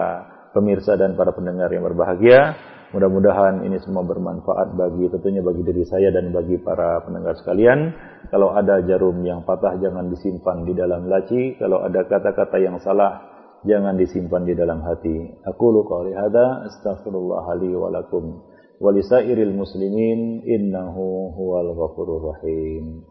pemirsa dan para pendengar yang berbahagia. Mudah-mudahan ini semua bermanfaat bagi tentunya bagi diri saya dan bagi para pendengar sekalian. Kalau ada jarum yang patah jangan disimpan di dalam laci, kalau ada kata-kata yang salah jangan disimpan di dalam hati. Aku lu qouli hadza astaghfirullah li wa. ولسائر المسلمين إنه هو الغفور الرحيم.